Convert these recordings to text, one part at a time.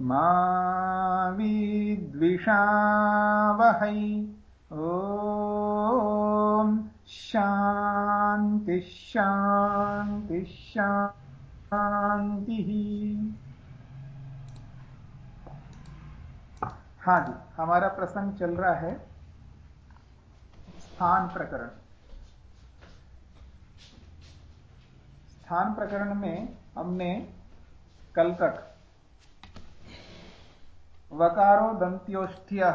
मा विद्विषावहै ॐ शान्ति शान्ति, शान्तिः। हाँ जी, हमारा प्रसंग चल रहा है स्थान प्रकरण। स्थान प्रकरण में हमने कल तक वकारो दंत्योष्ठ्य।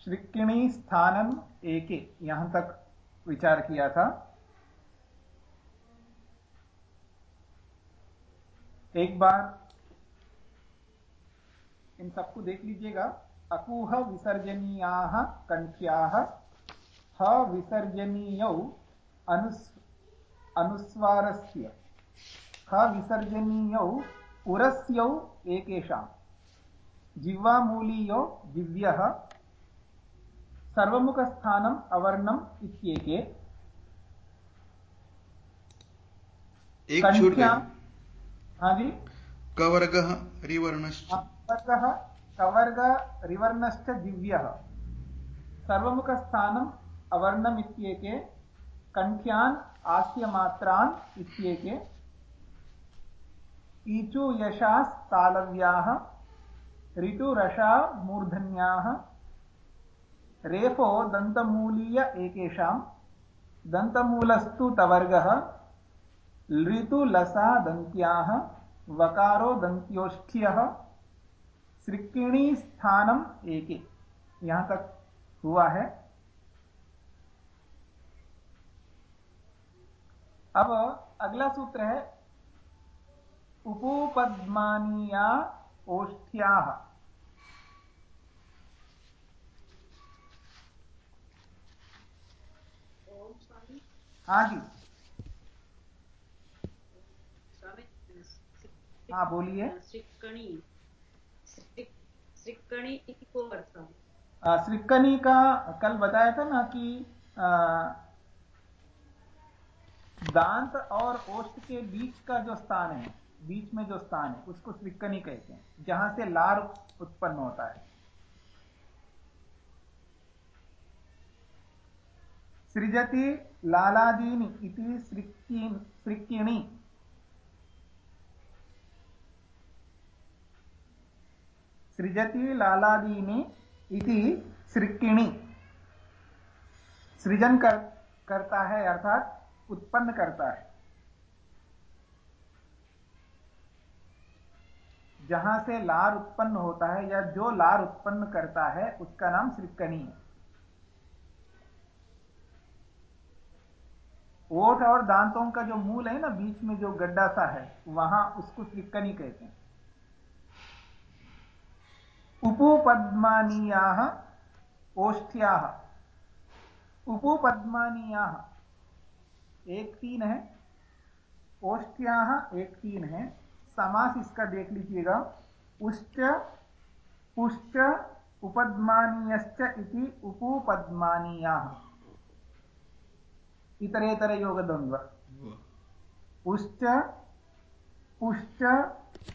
श्रिकिणी स्थानम एके, यहाँ तक विचार किया था। एक बार इन सबको देख लीजिएगा। अकूह विसर्जनीया कंठ्या। ह विसर्जनीय अनुस् ह विसर्जनीय उरस्यौ एकेषाम् जिह्वामूलीयो जिव्यः सर्वमुखस्थानम् अवर्णम् इत्येके। एक छूट गया हाँ जी। कवर्गः रिवर्णश्च। कवर्गः कवर्ग रिवर्णश्च दिव्यः। सर्वमुखस्थानम् अवर्णम् इत्येके। कण्ठ्यान् आस्यमात्रान् इत्येके। ईचु यशास्तालव्याः ऋतुरषा मूर्धन्याः, रेफो दन्तमूलीय एकेषाम् दन्तमूलस्तु तवर्गः ऋतुलसा दन्त्याः, वकारो दन्त्योष्ठ्यः, सृक्किणी स्थानम एके। यहाँ तक हुआ है। अब अगला सूत्र है उपोपद्मानिया ओष्ठ्या हाँ जी। हाँ बोलिए। श्रिकणी। को कल बताया था ना कि आ, दांत और ओष्ठ के बीच का जो स्थान है बीच में जो स्थान है उसको श्रिकनी कहते हैं जहाँ से लार उत्पन्न होता है। सृजति लालादीनि इति सृक्किणी। सृजति लालादीनि इति सृक्किणी। सृजन कर, करता है अर्थात उत्पन्न करता है। जहाँ से लार उत्पन्न होता है या जो लार उत्पन्न करता है, उसका नाम श्रिक्कणी है। ओठ और दांतों का जो मूल है ना, बीच में जो गड्ढा सा है, वहाँ उसको श्रिक्कनी कहते हैं। उपुपद्मानीया ओष्ठ्या उपुपद्मानीया एक तीन है ओष्ठ्या एक तीन है समास इसका देख लीजिएगा। उश्च पुश्च उपद्मानीयश्च इति उपुपद्मानीया इतरेतर योग द्वंद्व उश्च पुश्च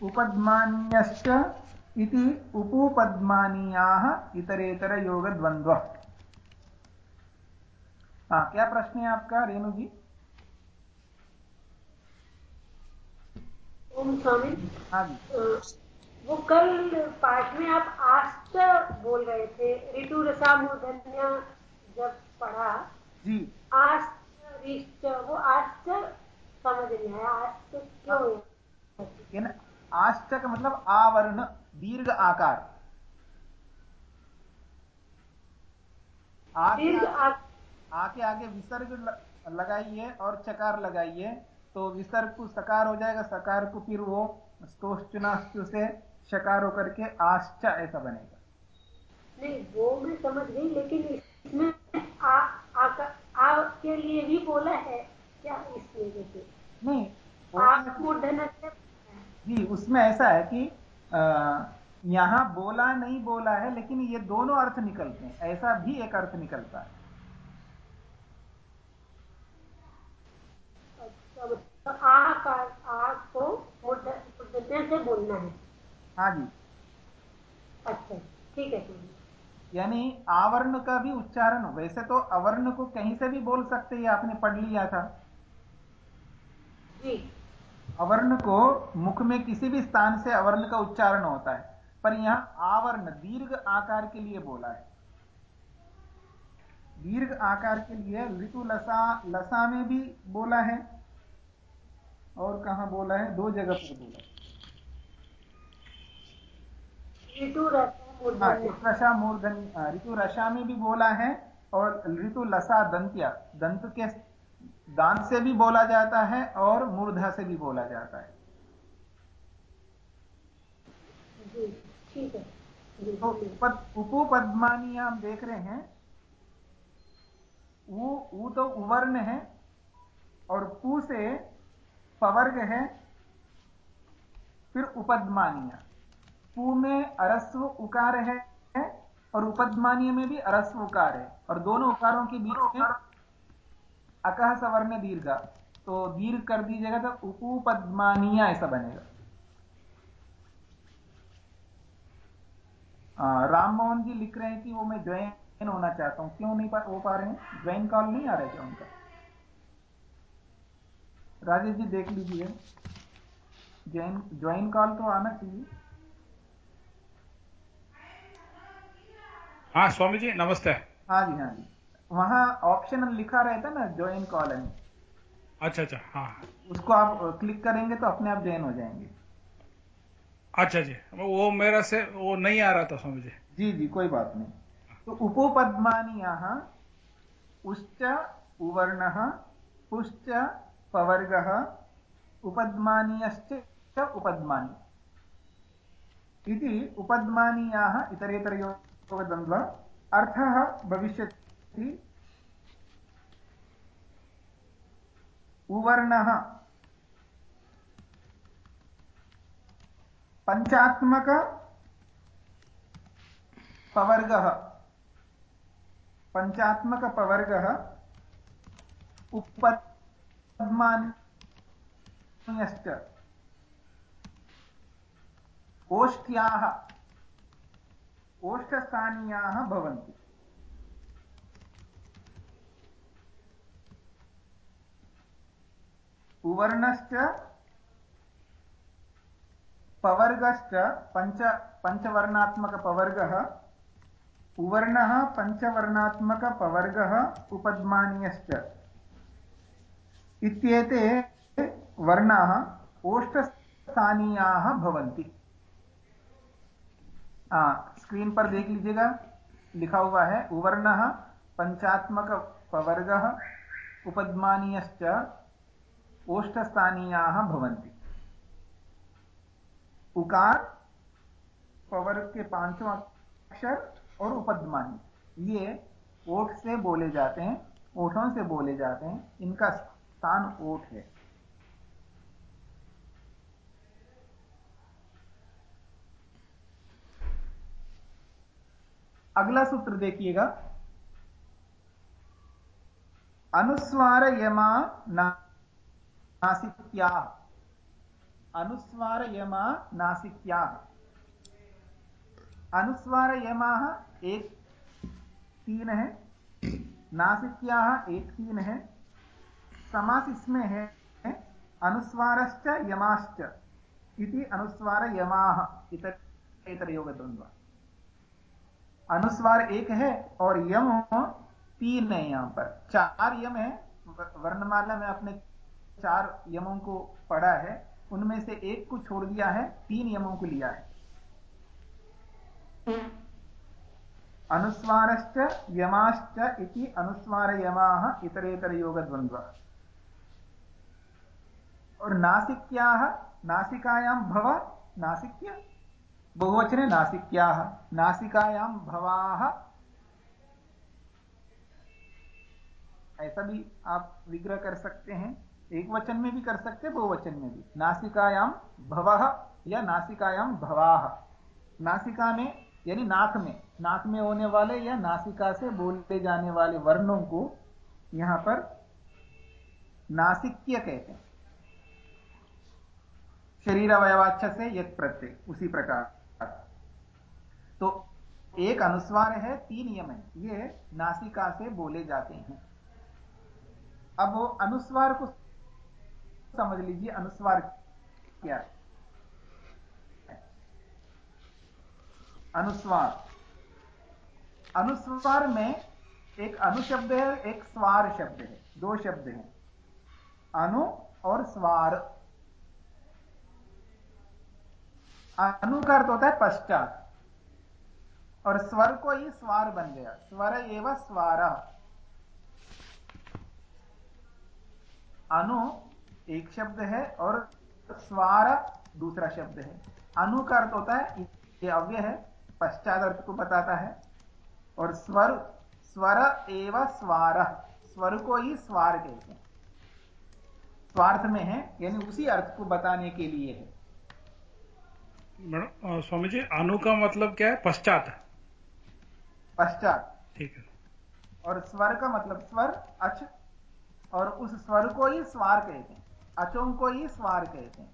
उपद्मानीयश्च इति उपुपद्मानीयाः इतरेतर योग द्वंद्व हाँ क्या प्रश्न है आपका, रेणु जी? ओम स्वामी। हाँ वो कल पाठ में आप आस्ट बोल रहे थे ऋतु रसा मूर्धन्य जब पढ़ा जी। आस्ट रिष्ट वो आस्ट समझ नहीं आया आस्ट क्यों आश्च का मतलब आवर्ण दीर्घ आकार। आके आके आगे विसर्ग लगाइए और चकार लगाइए। तो विसर्ग को सकार हो जाएगा सकार को फिर वो स्तोश्चुनाश्चु से शकार होकर के आश्च ऐसा बनेगा। नहीं वो मैं समझ गई लेकिन इसमें आ, आ, आ के लिए भी बोला है क्या इसलिए देखिए नहीं जी उसमें ऐसा है कि यहाँ बोला नहीं बोला है लेकिन ये दोनों अर्थ निकलते हैं। ऐसा भी एक अर्थ निकलता है। अच्छा, तो आ का आ को से बोलना है हाँ। जी। अच्छा ठीक है यानी आवर्ण का भी उच्चारण वैसे तो अवर्ण को कहीं से भी बोल सकते हैं आपने पढ़ लिया था। जी। अवर्ण को मुख में किसी भी स्थान से अवर्ण का उच्चारण होता है पर यहाँ आवर्ण दीर्घ आकार के लिए बोला है। दीर्घ आकार के लिए ऋतु लसा लसा में भी बोला है। और कहा बोला है? दो जगह पर बोला ऋतु रसा मूर्धन ऋतु रसा में भी बोला है और ऋतु लसा दंत्या। दंत के दांत से भी बोला जाता है और मूर्धा से भी बोला जाता है। तो उपु पद्मानी आप देख रहे हैं वो वो तो उवर्ण है और पू से पवर्ग है, फिर उपद्मानिया। पू में अरस्व उकार है और उपद्मानीय में भी अरस्व उकार है। और दोनों उकारों के बीच में अकह सवर्ण दीर्घ। तो दीर्घ कर दीजिएगा तो उपपद्मानिया ऐसा बनेगा। राम मोहन जी लिख रहे हैं कि वो मैं ज्वाइन होना चाहता हूँ। क्यों नहीं हो पा रहे हैं? ज्वाइन कॉल नहीं आ रहा क्या उनका? राजेश जी देख लीजिए। ज्वाइन ज्वाइन कॉल तो आना चाहिए। हाँ स्वामी जी नमस्ते। हाँ जी हाँ जी। वहाँ ऑप्शन लिखा रहता ना ज्वाइन कॉल अच्छा अच्छा हाँ उसको आप क्लिक करेंगे तो अपने आप ज्वाइन हो जाएँगे। अच्छा जी वो मेरा से वो नहीं आ रहा था स्वामी जी। जी जी कोई बात नहीं। तो उपोपद्मानी यहाँ उश्च उवर्ण पुश्च पवर्ग उपद्मानीयश्च उपद्मानी। इति उपद्मानीयाः इतरेतरयोगद्वन्द्व अर्थः भविष्यति। उवर्णः। पंचात्मक पवर्ग। पंचात्मक पवर्ग। उपद्मान्यश्च ओष्ठ्याः ओष्ठस्थानीयाः भवन्ति। उवर्णश्च पवर्गश्च पञ्च पञ्चवर्णात्मकपवर्गः उवर्णः पञ्चवर्णात्मकपवर्गः उपद्मानीयश्च। इत्येते वर्णाः ओष्ठस्थानीयाः भवन्ति। स्क्रीन पर देख लीजिएगा। लिखा हुआ है, उवर्णः पञ्चात्मकपवर्गः उपद्मानीयश्च ओष्ठस्थानीयाः भवन्ति। उकार पवर के पाँचों अक्षर और उपद्मानी। ये ओठ से बोले जाते हैं, ओठों से बोले जाते हैं, इनका स्थान ओठ है। अगला सूत्र देखिएगा। अनुस्वार यमा नासिक्या। अनुस्वार यमा नासिक्या। अनुस्वार यमा एक तीन है। नासिक्या एक तीन है। समास इसमें है अनुस्वारश्च यमाश्च इति अनुस्वार यमाह इतर इतर योग द्वंद्व अनुस्वार एक है और यम तीन है यहाँ पर। चार यम है वर्णमाला में अपने चार यमों को पढ़ा है, उनमें से एक को छोड़ दिया है, तीन यमों को लिया है। अनुस्वारश्च यमाश्च इति अनुस्वार यमाः इतरेतर योग द्वंद्व और नासिक्याः, नासिकायां भव, नासिक्य, बहुवचने नासिक्याः, नासिकायां भवाः। ऐसा भी आप विग्रह कर सकते हैं। एक वचन में भी कर सकते हैं, बहुवचन में भी। नासिकायाम भवः या नासिकायाम भवाह नासिका में, यानी नाक में नाक में होने वाले या नासिका से बोलते जाने वाले वर्णों को यहाँ पर नासिक्य कहते हैं। शरीर अवयवाच्छ से यक प्रत्यय, उसी प्रकार। तो एक अनुस्वार है, तीन यम है। ये नासिका से बोले जाते हैं। अब अनुस्वार को समझ लीजिए, अनुस्वार क्या है? अनुस्वार। अनुस्वार में एक अनुशब्द है, एक स्वार शब्द है, दो शब्द हैं। अनु और स्वार। अनु का अर्थ होता है पश्चात। और स्वर को ही स्वार बन गया। स्वर एवं स्वार। अनु एक शब्द है और स्वार दूसरा शब्द है। अनु का अर्थ होता है, ये अव्य है, पश्चात अर्थ को बताता है। और स्वर स्वर एवं स्वार, स्वर को ही स्वार कहते हैं। स्वार्थ में है, यानी उसी अर्थ को बताने के लिए है। स्वामी जी अनु का मतलब क्या है? पश्चात। पश्चात। ठीक है। और स्वर का मतलब स्वर अच और उस स्वर को ही स्वार कहते हैं। अचों को ही स्वार कहते हैं।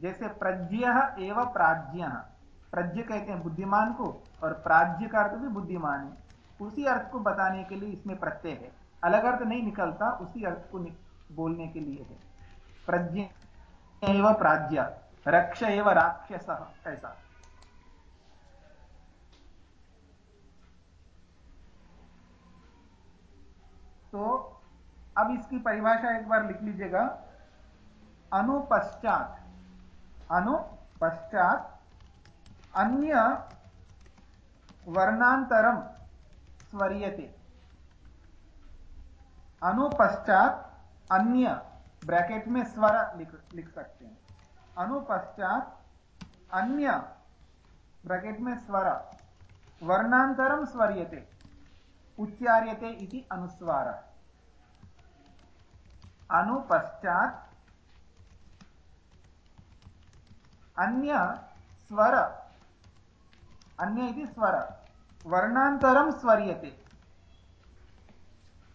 जैसे प्रज्ञ एवं प्राज्ञ। प्रज्ञ कहते हैं बुद्धिमान को और प्राज्य का अर्थ भी बुद्धिमान है। उसी अर्थ को बताने के लिए इसमें प्रत्यय है। अलग अर्थ नहीं निकलता उसी अर्थ को बोलने के लिए है। प्रज्ञ एवं प्राज्य रक्ष एवं राक्षस, ऐसा। तो अब इसकी परिभाषा एक बार लिख लीजिएगा। अनुपश्चात अनुपश्चात अन्य वर्णांतरम स्वर्यते। अनुपश्चात अन्य ब्रैकेट में स्वर लिख लिख सकते हैं। अनुपश्चात अन्य ब्रैकेट में स्वर वर्णांतरम स्वर्यते, उच्चार्यते इति अनुस्वार। अनुपश्चात अन्य स्वर, अन्य इति स्वर वर्णांतरम स्वर्यते।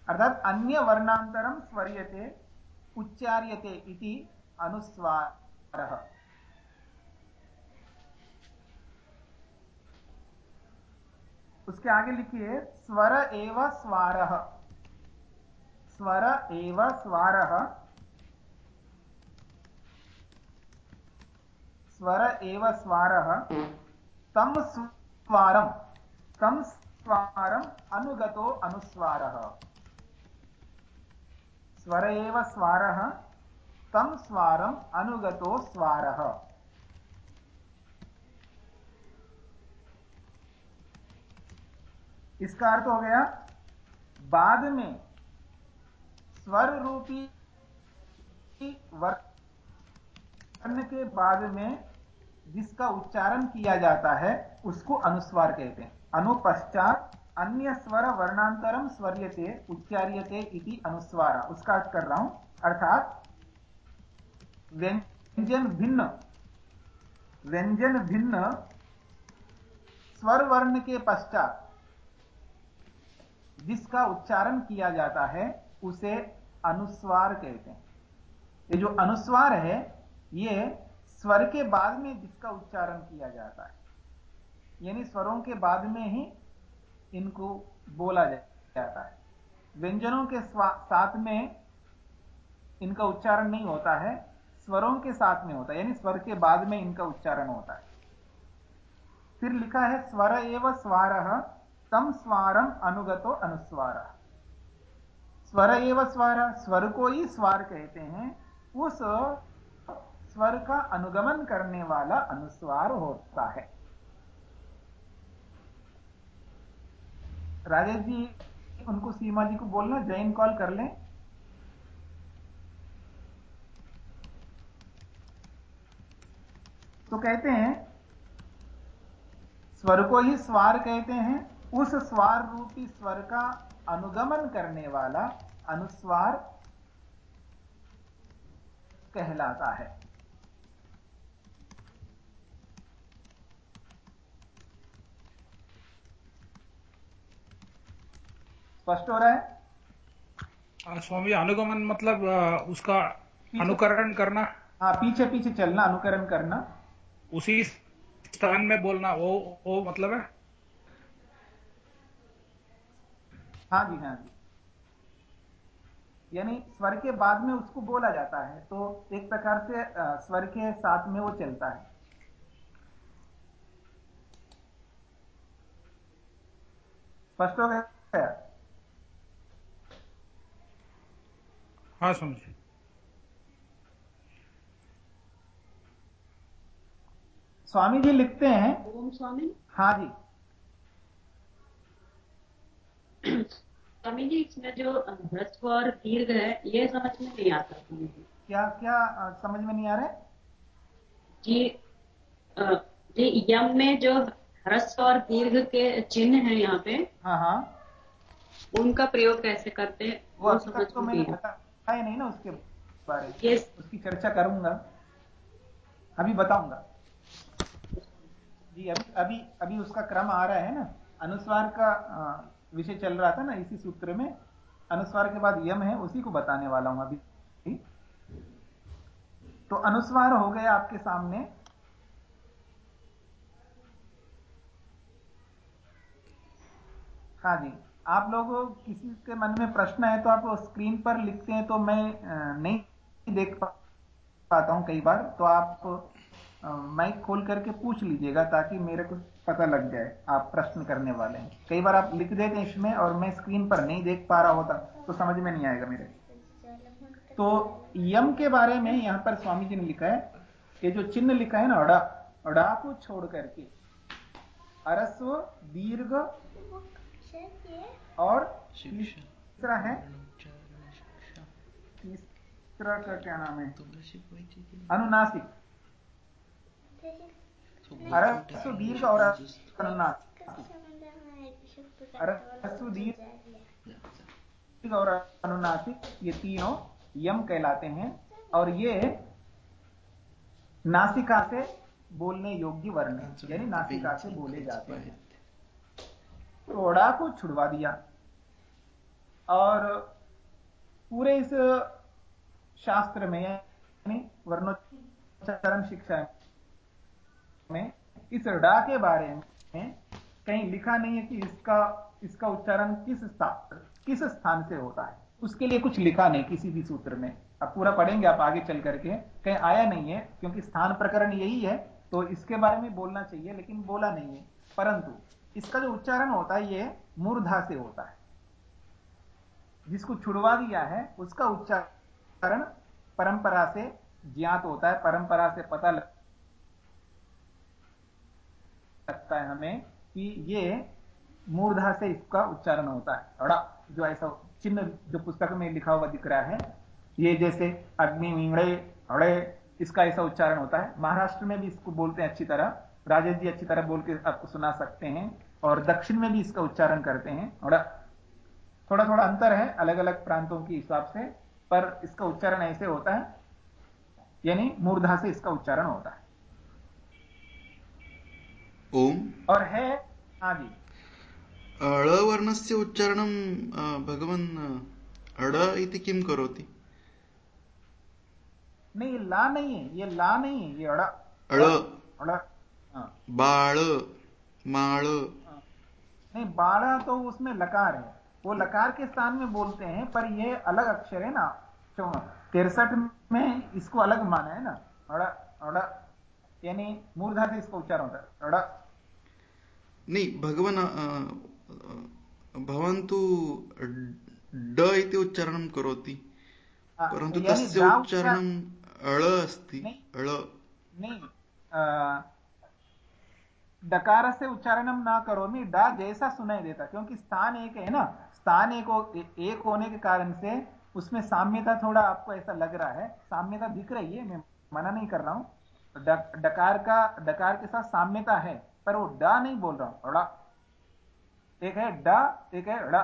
अर्थात अन्य वर्णांतरम स्वर्यते, उच्चार्यते इति अनुस्वारः उसके आगे लिखिए, स्वर एव स्वारः। स्वर एव स्वारः। स्वर एव स्वारः। तं स्वारं तं स्वारम् अनुगतो अनुस्वारः। स्वर एव स्वारः। तं स्वारम् अनुगतो स्वारः। इसका अर्थ हो गया, बाद में स्वर रूपी वर्ण के बाद में जिसका उच्चारण किया जाता है, उसको अनुस्वार कहते हैं। अनुपश्चात अन्य स्वर वर्णांतरम स्वर्यते, उच्चार्यते इति अनुस्वार। उसका अर्थ कर रहा हूँ। अर्थात व्यंजन भिन्न। व्यंजन भिन्न। स्वर वर्ण के पश्चात जिसका उच्चारण किया जाता है, उसे अनुस्वार कहते हैं। ये जो अनुस्वार है, ये स्वर के बाद में जिसका उच्चारण किया जाता है, यानी स्वरों के बाद में ही इनको बोला जाता है। व्यंजनों के साथ में इनका उच्चारण नहीं होता है स्वरों के साथ में होता है, यानी स्वर के बाद में इनका उच्चारण होता है। फिर लिखा है, स्वर एवं स्वार तम स्वारम अनुगतो अनुस्वार। स्वर एवं स्वर स्वर को ही स्वार कहते हैं, उस स्वर का अनुगमन करने वाला अनुस्वार होता है। राजेश जी, उनको सीमा जी को बोलना, जैन कॉल कर लें। तो कहते हैं स्वर को ही स्वार कहते हैं उस स्वार रूपी स्वर का अनुगमन करने वाला अनुस्वार कहलाता है। स्पष्ट हो रहा है? स्वामी अनुगमन मतलब उसका अनुकरण करना। हाँ पीछे पीछे चलना अनुकरण करना। उसी स्थान में बोलना वो वो मतलब है? हाँ जी हाँ जी। यानी स्वर के बाद में उसको बोला जाता है तो एक प्रकार से स्वर के साथ में वो चलता है। स्पष्ट हो गया? हाँ समझे। स्वामी जी लिखते हैं। ओम स्वामी। हाँ जी। स्वामी जी इसमें जो ह्रस्व और दीर्घ है ये समझ में नहीं आता। क्या क्या समझ में नहीं आ रहा? है जी जी यम में जो ह्रस्व और दीर्घ के चिन्ह है यहाँ पे हाँ हाँ। उनका प्रयोग कैसे करते हैं वो समझ तो मैंने बताया नहीं ना उसके बारे में। उसकी चर्चा करूँगा। अभी बताऊँगा। जी, अभी अभी अभी उसका क्रम आ रहा है ना। अनुस्वार का विषय चल रहा था ना इसी सूत्र में। अनुस्वार के बाद यम है, उसी को बताने वाला हूँ अभी। तो अनुस्वार हो गया आपके सामने। हाँ जी, आप लोगों, किसी के मन में प्रश्न है तो आप स्क्रीन पर लिखते हैं तो मैं नहीं देख पाता हूँ कई बार। तो आप माइक खोल करके पूछ लीजिएगा ताकि मेरे को पता लग जाए आप प्रश्न करने वाले हैं। कई बार आप लिख देते हैं इसमें और मैं स्क्रीन पर नहीं देख पा रहा होता तो समझ में नहीं आएगा मेरे। तो यम के बारे में यहाँ पर स्वामी जी ने लिखा है ये जो चिन्ह लिखा है ना अड़ा अड़ा को छोड़ करके अरस्व दीर्घ और तीसरा है तीसरा का क्या नाम है? अनुनासिक। नाही? दीर्घ और अनुनासिक दीर्घ और अनुनासिक ये तीनों यम कहलाते हैं और ये नासिका से बोलने योग्य वर्ण है यानी नासिका से बोले जाते हैं रोड़ा को छुड़वा दिया और पूरे इस शास्त्र में यानी वर्णोच्चारण शिक्षा में, इस डा के बारे में कहीं लिखा नहीं है कि इसका इसका उच्चारण किस स्थान किस स्थान से होता है। उसके लिए कुछ लिखा नहीं, किसी भी सूत्र में। अब पूरा पढ़ेंगे, आप आगे चल करके। कहीं आया नहीं है, क्योंकि स्थान प्रकरण यही है तो इसके बारे में बोलना चाहिए, लेकिन बोला नहीं है। परंतु, इसका जो उच्चारण होता है, ये मूर्धा से होता है। जिसको छुड़वा दिया है, उसका उच्चारण परंपरा से ज्ञात होता है। परंपरा से पता लग लगता है हमें कि ये मूर्धा से इसका उच्चारण होता है। अड़ा, जो ऐसा चिन्ह, जो पुस्तक में लिखा हुआ दिख रहा है, ये जैसे अग्नि विंगड़े अड़े, इसका ऐसा उच्चारण होता है। महाराष्ट्र में भी इसको बोलते हैं अच्छी तरह। राजेश जी अच्छी तरह बोल के आपको सुना सकते हैं और दक्षिण में भी इसका उच्चारण करते हैं। अड़ा थोड़ा थोड़ा अंतर है अलग अलग प्रांतों के हिसाब से, पर इसका उच्चारण ऐसे होता है, यानी मूर्धा से इसका उच्चारण होता है। ओम। और है हाँ जी अळवर्णस्य उच्चारणं भगवन् अड इति किं करोति? नहीं ला नहीं है ये ला नहीं है ये अड़ा। अळ अड़ा हाँ। बाळ माळ। नहीं बाड़ा तो उसमें लकार है। वो लकार के स्थान में बोलते हैं पर ये अलग अक्षर है ना तिरसठ में इसको अलग माना है ना अड़ा अड़ा। यानी मूर्धा से इसका उच्चारण होता है अड़ा नाही भगवान् भवान् तु ड इति उच्चारणं करोति हाँ, परन्तु तस्य डा अळ अस्ति। अळ नहीं डकार से उच्चारणम ना करो मी डा जैसा सुनाई देता क्योंकि स्थान एक है ना स्थान एक हो, एक होने के कारण से उसमें साम्यता थोड़ा आपको ऐसा लग रहा है साम्यता दिख रही है मैं मना नहीं कर रहा हूँ डकार का, डकार के साथ साम्यता है, पर वो डा नहीं बोल रहा हूँ एक है डा, एक है ड़ा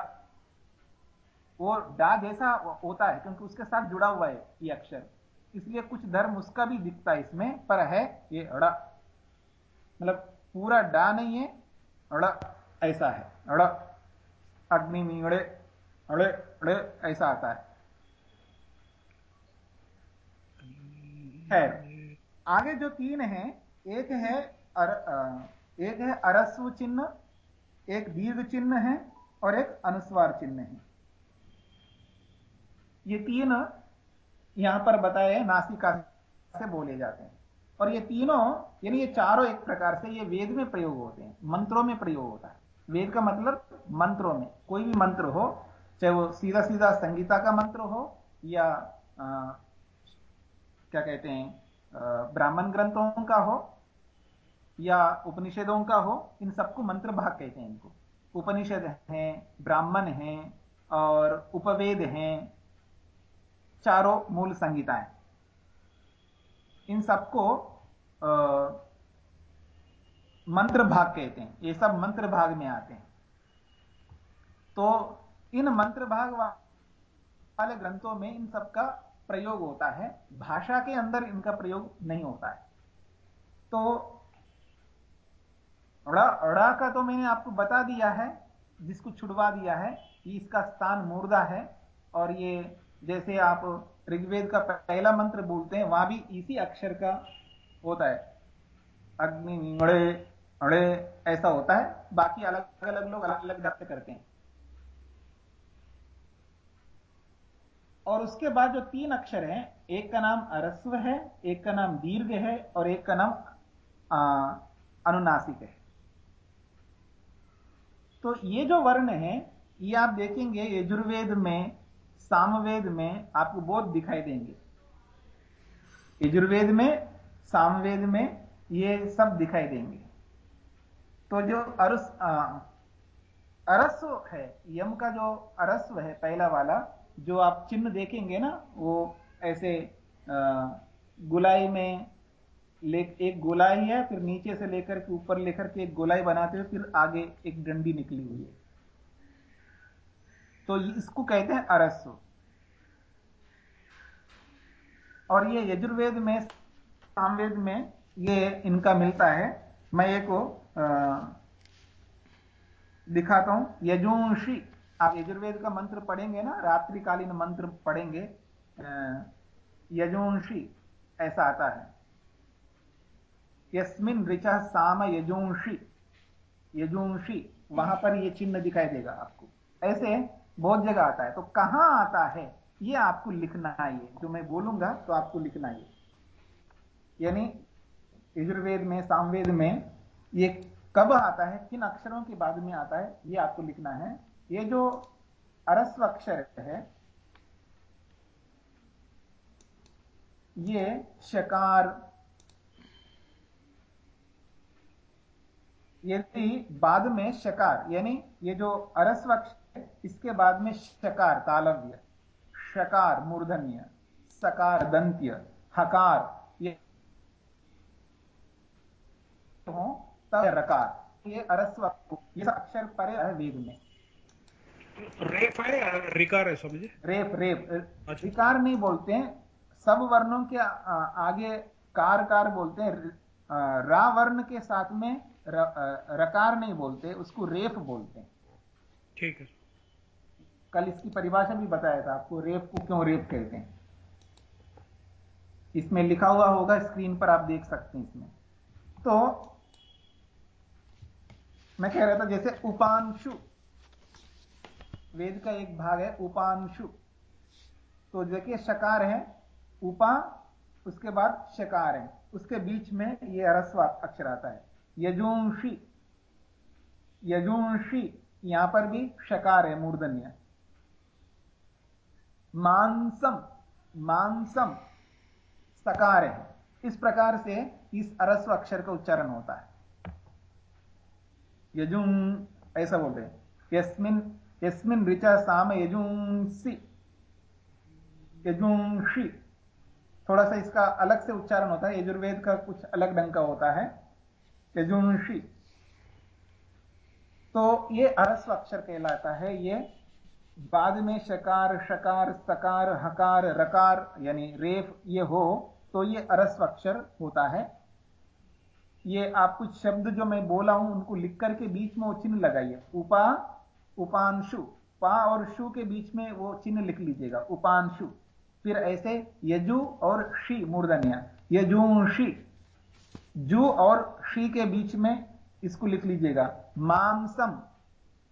वो डा जैसा होता है, क्योंकि उसके साथ जुड़ा हुआ है ये अक्षर। इसलिए कुछ धर्म उसका भी दिखता है इसमें, पर है ये अड़ा मतलब पूरा डा नहीं है अड़ा ऐसा है अड़ा अग्नि मीड़े अड़े अड़े ऐसा आता है। आगे जो तीन है एक है अर, एक है अरस्व चिन्ह एक दीर्घ चिन्ह है और एक अनुस्वार चिन्ह है। ये तीन यहाँ पर बताए नासिका से बोले जाते हैं। और ये तीनों यानी ये चारों एक प्रकार से ये वेद में प्रयोग होते हैं मंत्रों में प्रयोग होता है। वेद का मतलब मंत्रों में कोई भी मंत्र हो चाहे वो सीधा सीधा संगीता का मंत्र हो या आ, क्या कहते हैं ब्राह्मण ग्रंथों का हो या उपनिषदों का हो, इन सबको मंत्र भाग कहते हैं इनको। उपनिषद हैं, ब्राह्मण हैं और उपवेद हैं, चारों मूल संगीताएँ इन सबको मंत्र भाग कहते हैं। ये सब मंत्र भाग में आते हैं। तो इन मंत्र भाग वाले ग्रंथों में इन सब का प्रयोग होता है, भाषा के अंदर इनका प्रयोग नहीं होता है। तो अड़ा अड़ा का तो मैंने आपको बता दिया है, जिसको छुड़वा दिया है, कि इसका स्थान मुर्दा है, और ये, जैसे आप ऋग्वेद का पहला मंत्र बोलते हैं, वहाँ भी इसी अक्षर का होता है। अग्नि अड़े अड़े, ऐसा होता है। बाकी अलग अलग लोग अलग अलग से करते हैं। और उसके बाद जो तीन अक्षर हैं, एक का नाम अरस्व है, एक का नाम दीर्घ है और एक का नाम अनुनासिक है। तो ये जो वर्ण है, ये आप देखेंगे, यजुर्वेद में, सामवेद में आपको बहुत दिखाई देंगे। यजुर्वेद में, सामवेद में ये सब दिखाई देंगे। तो जो अरस अरस्व है, यम का जो अरस्व है, पहला वाला जो आप चिन्ह देखेंगे ना, वो ऐसे गुलाई में ले, एक गोलाई है, फिर नीचे से लेकर के ऊपर लेकर के एक गोलाई बनाते हुए फिर आगे एक डंडी निकली हुई है। तो इसको कहते हैं अरस्व और ये यजुर्वेद में, सामवेद में ये इनका मिलता है। मैं ये को दिखाता हूँ। यजुंशी आप यजुर्वेद का मंत्र पढ़ेंगे ना, रात्रिकालीन मंत्र पढ़ेंगे यजुंशी ऐसा आता है। यस्मिन ऋचा साम यजुंशी यजुंशी वहाँ पर यह चिन्ह दिखाई देगा आपको। ऐसे बहुत जगह आता है। तो कहाँ आता है, ये आपको लिखना है जो मैं बोलूँगा तो आपको लिखना है यानी यजुर्वेद में, सामवेद में ये कब आता है, किन अक्षरों के बाद में आता है यह आपको लिखना है। ये जो अरस्व अक्षर है, ये शकार यदि बाद में शकार, यानी ये जो अरस्व अक्षर इसके बाद में शकार, तालव्य, शकार, मूर्धन्य, सकार, दंत्य, हकार, ये हो तब रकार, ये अरस्व, ये अक्षर परे वेद में। रेप है रिकार है समझे रेप रेप अच्छा। रिकार नहीं बोलते हैं। सब वर्णों के आगे कार कार बोलते हैं। रा वर्ण के साथ में र, रकार नहीं बोलते उसको रेप बोलते हैं। ठीक है। कल इसकी परिभाषा भी बताया था आपको रेप को क्यों रेप कहते हैं। इसमें लिखा हुआ होगा स्क्रीन पर आप देख सकते हैं इसमें। तो मैं कह रहा था जैसे उपांशु वेद का एक भाग है, उपांशु। तो देखिए, शकार है, उपा, उसके बाद शकार है। उसके बीच में यह अरस्व अक्षर आता है। यजुंशी यजुंशी यहाँ पर भी शकार है, मूर्धन्य। मांसम मांसम, सकार है। इस प्रकार से इस अरस्व अक्षर का उच्चारण होता है। यजुं, ऐसा बोलते हैं। यस्मिन यस्मिन ऋचा साम यजुंसी। यजुंशी थोड़ा सा इसका अलग से उच्चारण होता है, यजुर्वेद का कुछ अलग ढंग का होता है। यजुंशी तो ये अरस्व अक्षर कहलाता है, ये बाद में शकार शकार, सकार, हकार, रकार, यानी रेफ, ये हो तो ये अरस्व अक्षर होता है। ये आप कुछ शब्द जो मैं बोला हूँ, उनको लिख करके बीच में वो चिन्ह लगाइए। उपा उपांशु। पा और शु के बीच में वो चिन्ह लिख लीजिएगा। उपांशु। फिर ऐसे यजु और शी मूर्धनिया। यजुषी। जू और शी के बीच में इसको लिख लीजिएगा। मांसम।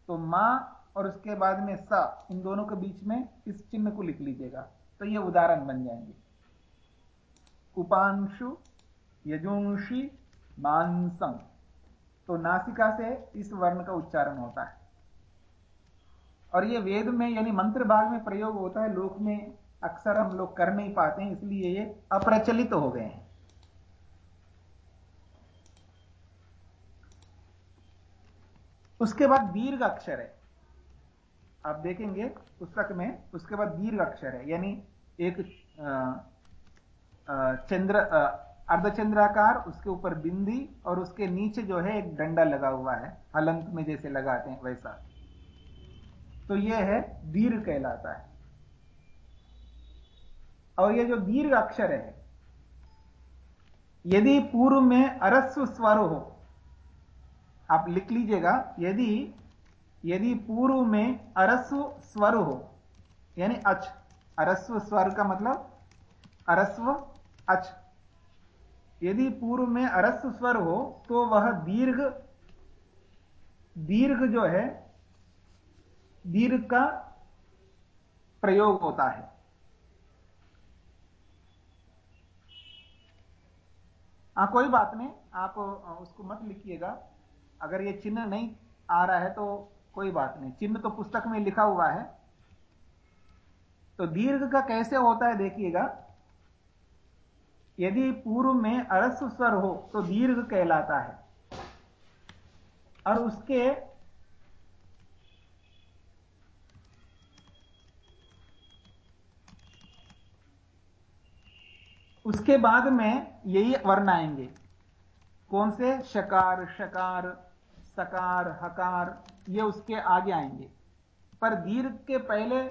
तो माँ और उसके बाद में स, इन दोनों के बीच में इस चिन्ह को लिख लीजिएगा। तो ये उदाहरण बन जाएँगे। उपांशु यजुंशी मानसम तो नासिका से इस वर्ण का उच्चारण होता है। और ये वेद में यानी मंत्र भाग में प्रयोग होता है, लोक में अक्सर हम लोग कर नहीं पाते हैं, इसलिए ये अप्रचलित हो गए हैं। उसके बाद दीर्घ अक्षर है। आप देखेंगे पुस्तक में उसके बाद दीर्घ अक्षर है, यानी एक चंद्र अर्धचंद्राकार, उसके ऊपर बिंदी और उसके नीचे जो है एक डंडा लगा हुआ है, हलंत में जैसे लगाते हैं वैसा। तो यह है दीर्घ कहलाता है। और यह जो दीर्घ अक्षर है, यदि पूर्व में अरस्व स्वर हो, आप लिख लीजिएगा, यदि यदि पूर्व में अरस्व स्वर हो, यानी अच, अरस्व स्वर का मतलब अरस्व अच। यदि पूर्व में अरस्व स्वर हो तो वह दीर्घ दीर्घ जो है दीर्घ का प्रयोग होता है। हाँ कोई बात नहीं, आप उसको मत लिखिएगा। अगर ये चिन्ह नहीं आ रहा है तो कोई बात नहीं। चिन्ह तो पुस्तक में लिखा हुआ है। तो दीर्घ का कैसे होता है देखिएगा। यदि पूर्व में अरस्व स्वर हो तो दीर्घ कहलाता है। और उसके उसके बाद में यही वर्ण आएँगे। कौन से? शकार शकार, सकार, हकार, ये उसके आगे आएँगे। पर दीर्घ के पहले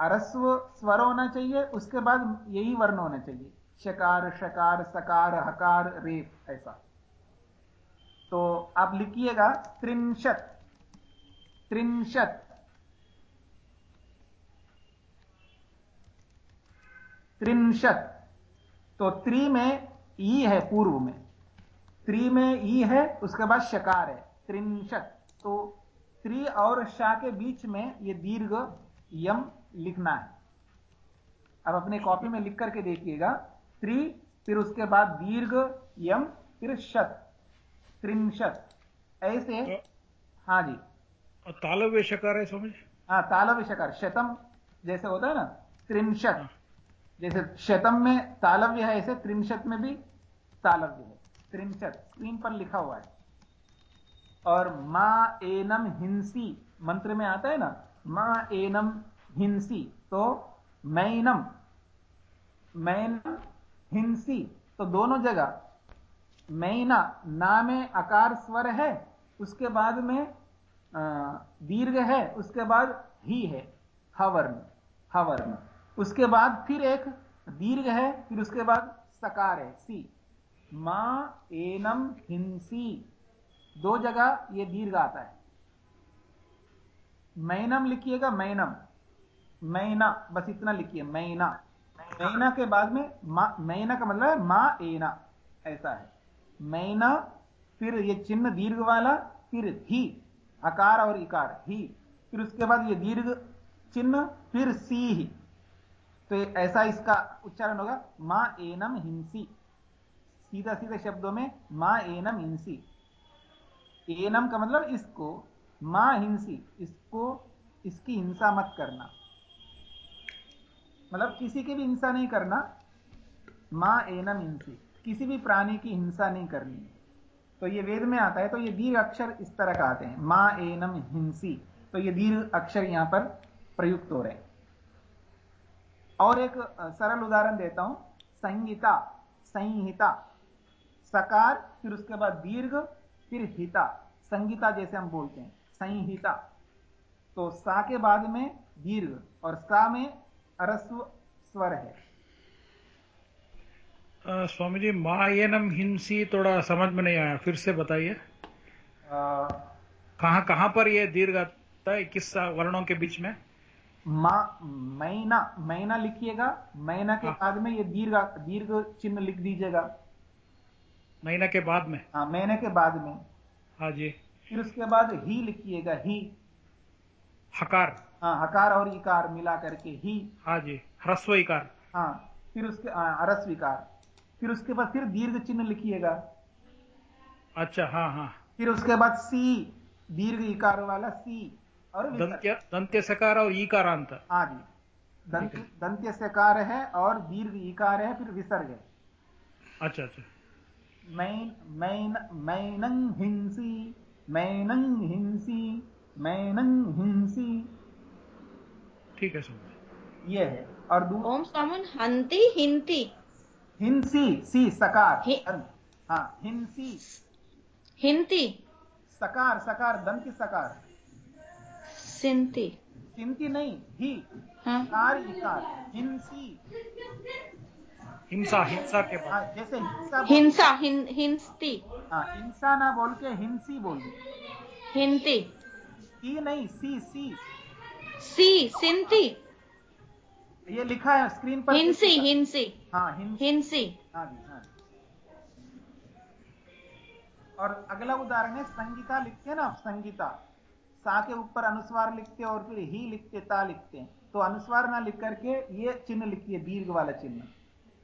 अरस्व स्वर होना चाहिए, उसके बाद यही वर्ण होना चाहिए। शकार शकार, सकार, हकार रेप ऐसा। तो आप लिखिएगा, त्रिंशत त्रिंशत। त्रिंशत। तो त्री में ई है पूर्व में। त्री में ई है उसके बाद शकार है। त्रिंशत। तो त्री और शाह के बीच में ये दीर्घ यम लिखना है। अब अपने कॉपी में लिख करके देखिएगा। त्री फिर उसके बाद दीर्घ यम फिर शत। त्रिंशत। ऐसे तो, हाँ जी। तालव्य शकार है समझ हाँ तालव्य शकार शतम जैसे होता है ना? त्रिंशत। हाँ। जैसे शतम में तालव्य है, ऐसे त्रिमशत में भी तालव्य है। त्रिमशत स्क्रीन पर लिखा हुआ है। और मा एनम हिंसी, मंत्र में आता है ना, मा एनम हिंसी तो मैनम मैनम हिंसी तो दोनों जगह। मैना ना में आकार स्वर है, उसके बाद में दीर्घ है, उसके बाद ही है, हवर्ण हवर्ण। उसके बाद फिर एक दीर्घ है, फिर उसके बाद सकार है, सी। माँ एनम हिंसी। दो जगह ये दीर्घ आता है। मैनम लिखिएगा, मैनम। मैना, बस इतना लिखिए, मैना। मैना के बाद में मैना का मतलब है माँ एना, ऐसा है। मैना, फिर ये चिन्ह दीर्घ वाला, फिर ही अकार और इकार, ही। फिर उसके बाद ये दीर्घ चिन्ह, फिर सी ही। तो ऐसा इसका उच्चारण होगा, माँ एनम हिंसी। सीधा सीधे शब्दों में, माँ एनम हिंसी। एनम का मतलब इसको, माँ हिंसी, इसको, इसकी हिंसा मत करना। मतलब किसी की भी हिंसा नहीं करना, माँ एनम हिंसी। किसी भी प्राणी की हिंसा नहीं करनी। तो ये वेद में आता है तो ये दीर्घ अक्षर इस तरह का आते हैं, माँ एनम हिंसी। तो ये दीर्घ अक्षर यहाँ पर प्रयुक्त हो रहे हैं। और एक सरल उदाहरण देता हूँ। संहिता संहिता। सकार फिर उसके बाद दीर्घ फिर हिता। संगीता जैसे हम बोलते हैं। संहिता। तो सा के बाद में दीर्घ और सा में अरस्व स्वर है। स्वामी जी मायनम हिंसी थोड़ा समझ में नहीं आया। फिर से बताइए। कहाँ कहाँ पर ये दीर्घ आता है? किस वर्णों के बीच में? मा मैना मैना लिखिएगा। मैना के हाँ। बाद में ये दीर्घ दीर्घ चिन्ह लिख दीजिएगा। महीना के बाद में? हाँ मैना के बाद में। हाँ जी। फिर उसके बाद ही लिखिएगा ही। हकार। हाँ हकार और इकार मिला करके ही। हाँ जी ह्रस्व इकार। हाँ फिर उसके हाँ, अरस विकार फिर उसके बाद फिर दीर्घ चिन्ह लिखिएगा। अच्छा हाँ हाँ। फिर उसके बाद सी दीर्घ इकार वाला सी। और दंत्य दंत्य सकार और ईकारांत। हाँ जी। दंत दंत्य से कार है और दीर्घ इकार है फिर विसर्ग है। अच्छा अच्छा। मैन मैन मैनं हिंसी मैनं हिंसी मैनं हिंसी। ठीक है स्वामी ये है। और ओम स्वामन हंति हिंती। हिंसी सी सकार। हि- हाँ हिंसी। हिंती। सकार सकार दंत सकार। सिंती। चिंती नहीं ही। हाँ? कार इकार हिंसी। हिंसा हिंसा के बाद। हाँ जैसे हिंसा हिंसा हिं, हिंसती। हाँ हिंसा ना बोल के हिंसी बोल। हिंती। सी नहीं सी सी। सी सिंती। ये लिखा है स्क्रीन पर हिंसी हिंसी। हाँ हिंसी हिंसी। हाँ जी हाँ। और अगला उदाहरण है संगीता लिखते हैं ना आप संगीता। सा के ऊपर अनुस्वार लिखते और फिर ही लिखते ता लिखते हैं। तो अनुस्वार ना लिख करके ये चिन्ह लिखिए दीर्घ वाला चिन्ह।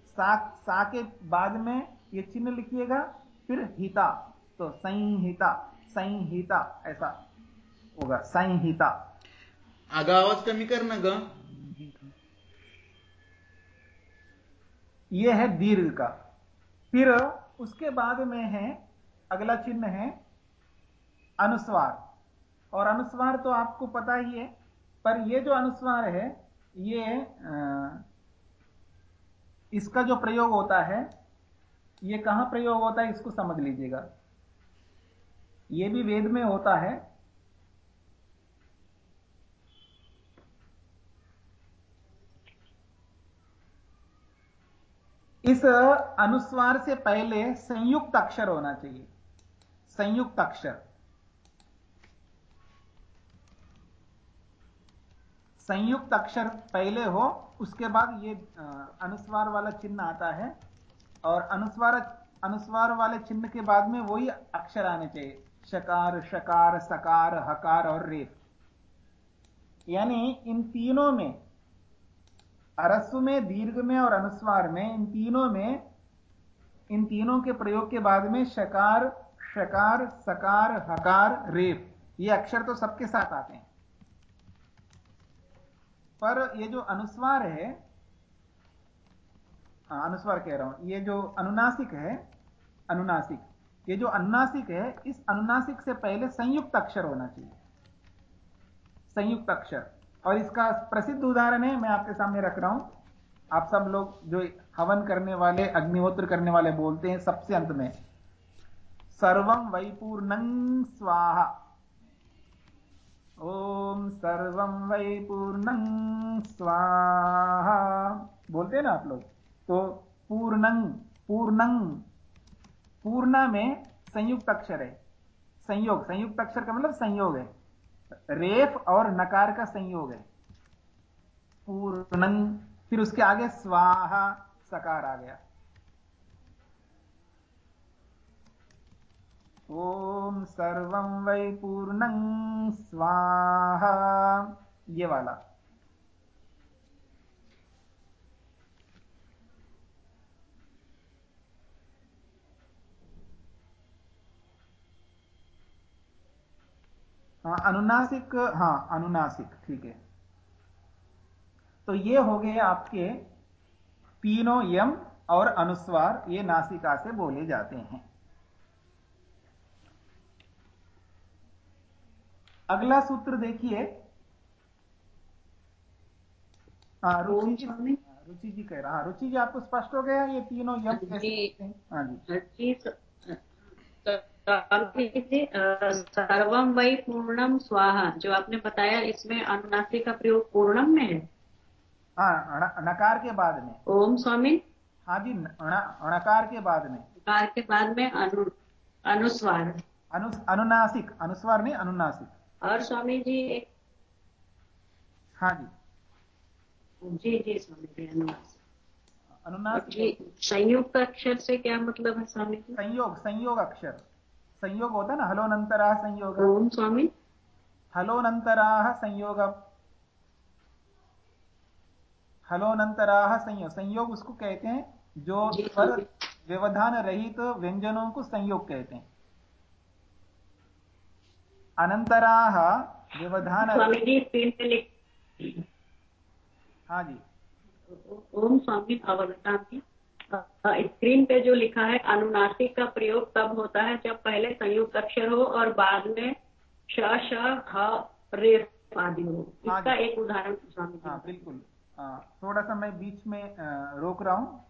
सा सा के बाद में ये चिन्ह लिखिएगा फिर हिता। तो संहिता संहिता ऐसा होगा संहिता। अगं आवाज़ कमी कर ना ग। ये है दीर्घ का। फिर उसके बाद में है अगला चिन्ह है अनुस्वार। और अनुस्वार तो आपको पता ही है, पर ये जो अनुस्वार है, ये इसका जो प्रयोग होता है, ये कहाँ प्रयोग होता है इसको समझ लीजिएगा। ये भी वेद में होता है। इस अनुस्वार से पहले संयुक्त अक्षर होना चाहिए। संयुक्त अक्षर। संयुक्त अक्षर पहले हो, उसके बाद ये अनुस्वार वाला चिन्ह आता है और अनुस्वार अनुस्वार वाले चिन्ह के बाद में वही अक्षर आने चाहिए। शकार शकार, सकार, हकार और रेप यानी इन तीनों में अरस्व में, दीर्घ में और अनुस्वार में, इन तीनों में, इन तीनों के प्रयोग के बाद में शकार शकार, सकार, हकार रेप ये अक्षर तो सबके साथ आते हैं। पर ये जो अनुस्वार है हाँ, अनुस्वार कह रहा हूँ ये जो अनुनासिक है अनुनासिक ये जो अनुनासिक है इस अनुनासिक से पहले संयुक्त अक्षर होना चाहिए। संयुक्त अक्षर। और इसका प्रसिद्ध उदाहरण है मैं आपके सामने रख रहा हूँ। आप सब लोग जो हवन करने वाले अग्निहोत्र करने वाले बोलते हैं सबसे अंत में सर्वम वैपूर्णं स्वाहा। ओम सर्वम वैपूर्णं स्वाहा। बोलते हैं ना आप लोग? तो पूर्णं पूर्णं। पूर्ण में संयुक्त अक्षर है। संयोग, संयुक्त अक्षर का मतलब संयोग है। रेफ और नकार का संयोग है। पूर्णं, फिर उसके आगे स्वाहा, सकार आ गया। ओम सर्वं वै पूर्णं स्वाहा। ये वाला। हाँ अनुनासिक हाँ अनुनासिक, ठीक है। तो ये हो गए आपके तीनों यम और अनुस्वार, ये नासिका से बोले जाते हैं। अगला सूत्र देखिए। हाँ रुचि जी। हाँ, रुचि जी कह रहा। हाँ रुचि जी आपको स्पष्ट हो गया ये तीनों यम हैं? जी। सर्वम वही पूर्णम स्वाहा। जो आपने बताया इसमें अनुनासिक का प्रयोग पूर्णम में है? हाँ नकार के बाद में। ओम स्वामी? हाँ जी अण- अणकार के बाद में। कार के बाद में अनु अनुस्वार। अनु अनुनासिक। अनुस्वार नहीं अनुनासिक। और स्वामी जी? एक हाँ जी। जी जी स्वामी जी अनुनासिक और अनुनासिक जी संयुक्त अक्षर से क्या मतलब है स्वामी जी? संयोग संयोग अक्षर। संयोग होता है ना हलोनंतरा संयोग। ओम स्वामी? हलोनंतरा संयोग। हलो हलोनंतरा संयोग। संयोग उसको कहते हैं जो जी, स्वर व्यवधान रहित व्यंजनों को संयोग कहते हैं। अनंतराह व्यवधान हाँ जी। ओम स्वामी अवगता जी स्क्रीन पे जो लिखा है अनुनासिक का प्रयोग तब होता है जब पहले संयुक्त अक्षर हो और बाद में श आदि हो। हाँ इसका एक उदाहरण स्वामी हाँ बिल्कुल। आ, थोड़ा सा मैं बीच में आ, रोक रहा हूँ।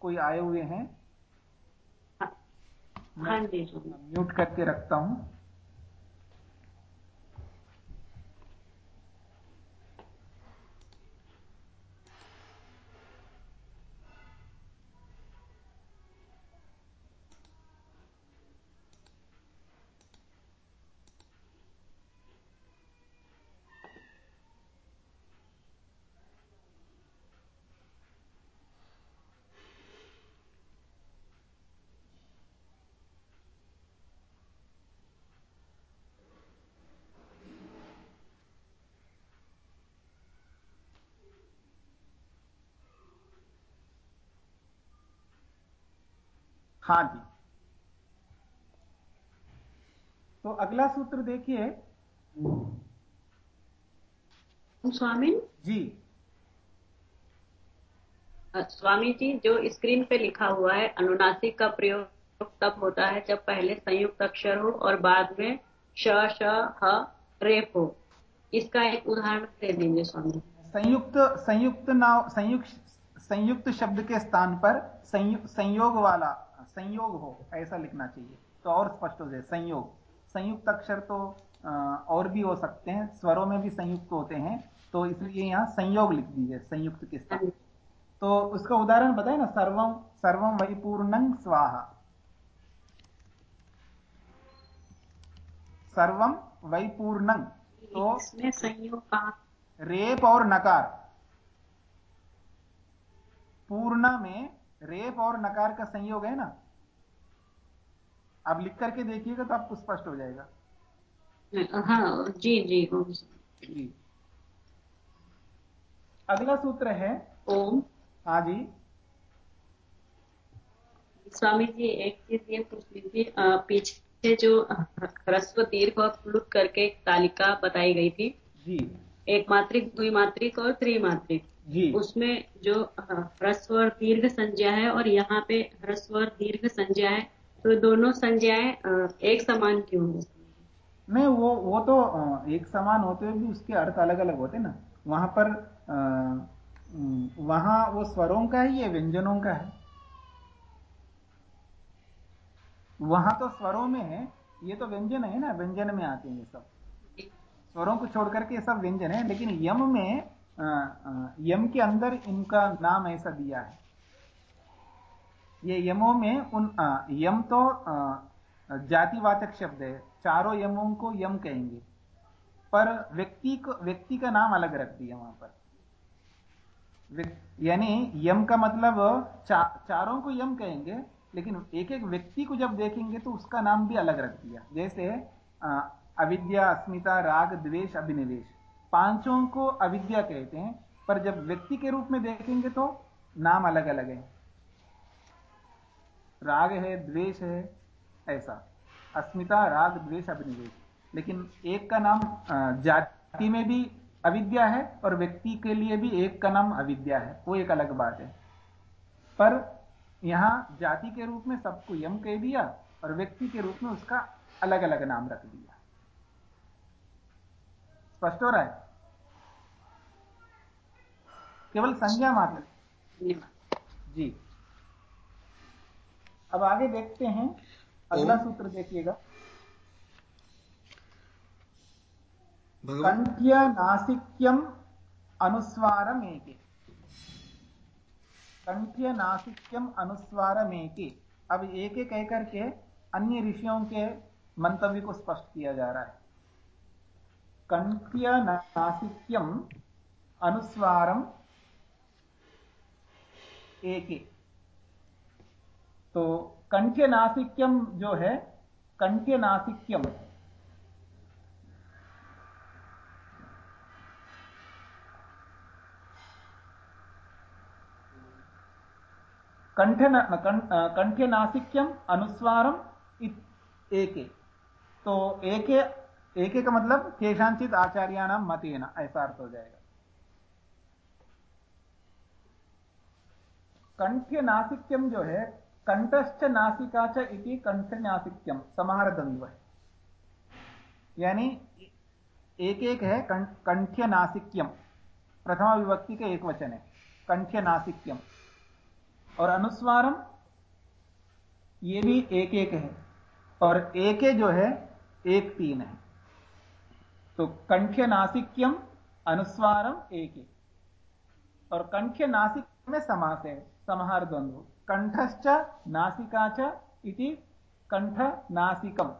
कोई आए हुए हैं? हाँ जी म्यूट करके रखता हूँ। हाँ जी तो अगला सूत्र देखिए। स्वामी? जी। स्वामी जी जो स्क्रीन पे लिखा हुआ है अनुनासिक का प्रयोग तब होता है जब पहले संयुक्त अक्षर हो और बाद में श श ह रेप हो। इसका एक उदाहरण दे देंगे स्वामी। संयुक्त संयुक्त नाव संयुक्त संयुक्त शब्द के स्थान पर संयुक्त संयोग वाला संयोग हो ऐसा लिखना चाहिए। तो और स्पष्ट हो जाए संयोग। संयुक्त अक्षर तो और भी हो सकते हैं स्वरों में भी संयुक्त होते हैं तो इसलिए यहाँ संयोग लिख दीजिए संयुक्त के स्थान तो उसका उदाहरण बताए ना सर्वम सर्वम वैपूर्णं स्वाहा। सर्वम वैपूर्णं तो संयोग रेप और नकार। पूर्ण में रेप और नकार का संयोग है ना? आप लिख करके देखिएगा तो आपको स्पष्ट हो जाएगा। हाँ जी जी जी। अगला सूत्र है ओम। हाँ जी। स्वामी जी एक चीज़ ये पूछ लीजिए पीछे जो ह्रस्व दीर्घ और प्लुत करके एक तालिका बताई गई थी। जी। एक मात्रिक द्विमात्रिक और त्रिमात्रिक। उसमें जो अ, ह्रस्व और दीर्घ संज्ञा है और यहाँ पे ह्रस्व और दीर्घ संज्ञा है तो दोनों संज्ञाएँ एक समान क्यों है? नहीं वो वो तो एक समान होते हुए भी उसके अर्थ अलग अलग होते हैं ना। वहाँ पर उम, वहाँ वो स्वरों का है ये व्यंजनों का है। वहाँ तो स्वरों में है ये तो व्यंजन है ना व्यंजन में आते हैं ये सब। स्वरों को छोड़ करके ये सब व्यंजन है लेकिन यम में यम के अंदर इनका नाम ऐसा दिया है। ये यमों में उन अ, यम तो जातिवाचक शब्द है। चारों यमों को यम कहेंगे। पर व्यक्ति को व्यक्ति का नाम अलग रख दिया वहाँ पर। यानी यम का मतलब चा, चारों को यम कहेंगे लेकिन एक एक व्यक्ति को जब देखेंगे तो उसका नाम भी अलग रख दिया। जैसे अविद्या अस्मिता राग द्वेष अभिनिवेश। पाँचों को अविद्या कहते हैं, पर जब व्यक्ति के रूप में देखेंगे तो नाम अलग अलग है। राग है, द्वेष है, ऐसा। अस्मिता, राग, द्वेष, अभिनिवेश। लेकिन एक का नाम जाति में भी अविद्या है और व्यक्ति के लिए भी एक का नाम अविद्या है। वो एक अलग बात है। पर यहाँ जाति के रूप में सबको यम कह दिया और व्यक्ति के रूप में उसका अलग अलग नाम रख दिया। स्पष्ट हो रहा है? केवल संज्ञा मात्र। जी। अब आगे देखते हैं। अगला सूत्र देखिएगा। कंठ्य नासिक्यम अनुस्वारम एके कंठ्य नासिक्यम अनुस्वारम एके अब एक एक कह करके अन्य ऋषियों के मंतव्य को स्पष्ट किया जा रहा है। कंठ्य नासिक्यम अनुस्वारम एके तो कंठ्य नासिक्यम जो है कंठ्य नासिक्यम कंठ कंठ्य नासिक्यम अनुस्वारम एके। तो एके एके का मतलब केशांचित आचार्याणाम मतेन, ऐसा अर्थ हो जाएगा। कंठ्य नासिक्यम जो है कंठश्च नासिका च कंठ नासिक्यम समाहार द्वंद्व है। यानी एक एक है कंठ्य नासिक्यम प्रथमा विभक्ति के एक वचन है कंठ्य नासिक्यम और अनुस्वारम ये भी एक एक है, और एक जो है एक तीन है। तो कंठ्य नासिक्यम अनुस्वारम एक और कंठ्य नासिक में समास है। समाहार द्वंद्व कंठश्च नासिका च इति कंठ नासिकम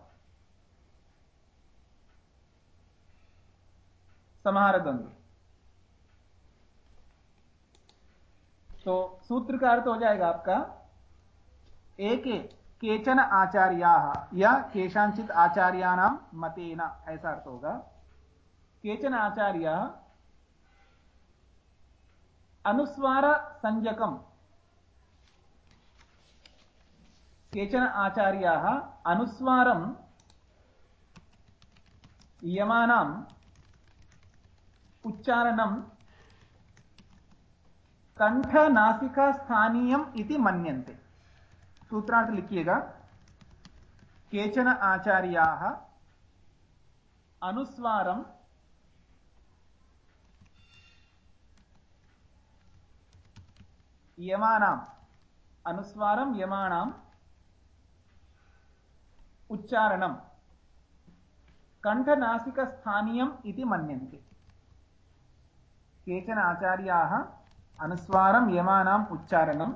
समाहार द्वंद्व तो सूत्र का अर्थ हो जाएगा आपका, एक केचन आचार्या या केशांचित आचार्याणाम मतेना, ऐसा अर्थ होगा। केचन आचार्य अनुस्वार संजकम केचन आचार्याः अनुस्वारं यमानाम् उच्चारणं कंठनासिकास्थानीयम् इति मन्यन्ते। सूत्रार्थ लिखिएगा। केचन आचार्याः अनुस्वारं यमानाम् अनुस्वारं यमाणाम् उच्चारणं कण्ठनासिकस्थानीयम् इति मन्यन्ते। केचन आचार्याः अनुस्वारं यमानाम् उच्चारणं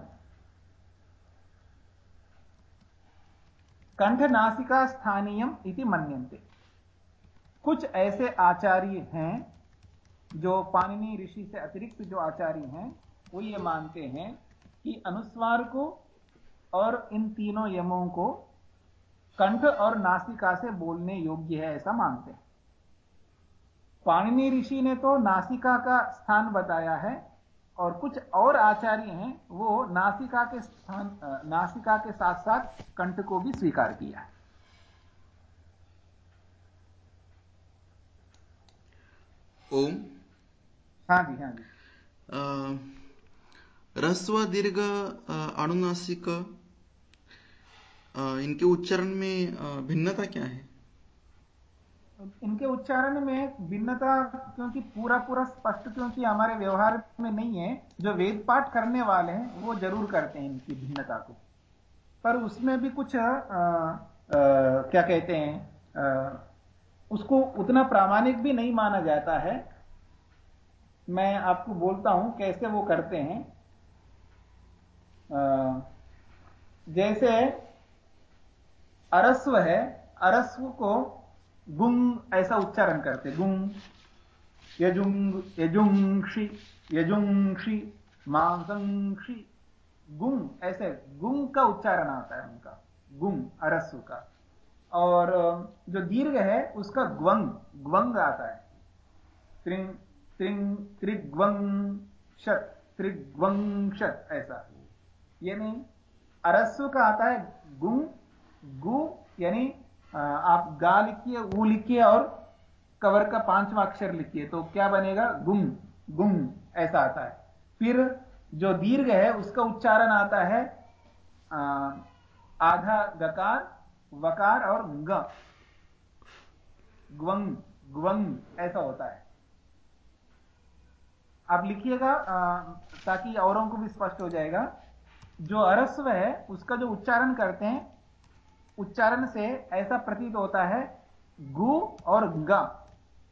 कंठनासिकास्थानीयम इति मन्यन्ते। कुछ ऐसे आचार्य हैं, जो पाणिनि ऋषि से अतिरिक्त जो आचार्य हैं, वो ये मानते हैं कि अनुस्वार को और इन तीनों यमों को कंठ और नासिका से बोलने योग्य है ऐसा मानते हैं। पाणिनि ऋषि ने तो नासिका का स्थान बताया है और कुछ और आचार्य हैं वो नासिका के स्थान नासिका के साथ साथ कंठ को भी स्वीकार किया है। ओम। हाँ जी हाँ जी। रस्व दीर्घ अनुनासिक इनके उच्चारण में भिन्नता क्या है? इनके उच्चारण में भिन्नता क्योंकि पूरा पूरा स्पष्ट क्योंकि हमारे व्यवहार में नहीं है जो वेद पाठ करने वाले हैं वो ज़रूर करते हैं इनकी भिन्नता को। पर उसमें भी कुछ आ, आ, क्या कहते हैं आ, उसको उतना प्रामाणिक भी नहीं माना जाता है। मैं आपको बोलता हूँ कैसे वो करते हैं। आ, जैसे अरस्व है, अरस्व को गुंग ऐसा उच्चारण करते गुंग, यजुंग यजुंक्षी यजुंक्षी मांसंक्षी गुंग ऐसे, गुंग का उच्चारण आता है उनका, गुंग, अरस्व का। और जो दीर्घ है, उसका ग्वंग ग्वंग आता है। त्रिंग त्रिंग त्रिग्वंग शत ऐसा। यानी अरस्व का आता है गुंग गु, यानी आप गा लिखिए ऊ लिखिए और कवर का पांचवा अक्षर लिखिए तो क्या बनेगा? गुम गुम, ऐसा आता है। फिर जो दीर्घ है, उसका उच्चारण आता है आधा गकार, वकार और ग। ग्वंग ग्वंग, ऐसा होता है। आप लिखिएगा ताकि औरों को भी स्पष्ट हो जाएगा। जो अरस्व है, उसका जो उच्चारण करते हैं उच्चारण से ऐसा प्रतीत होता है, गु और ग,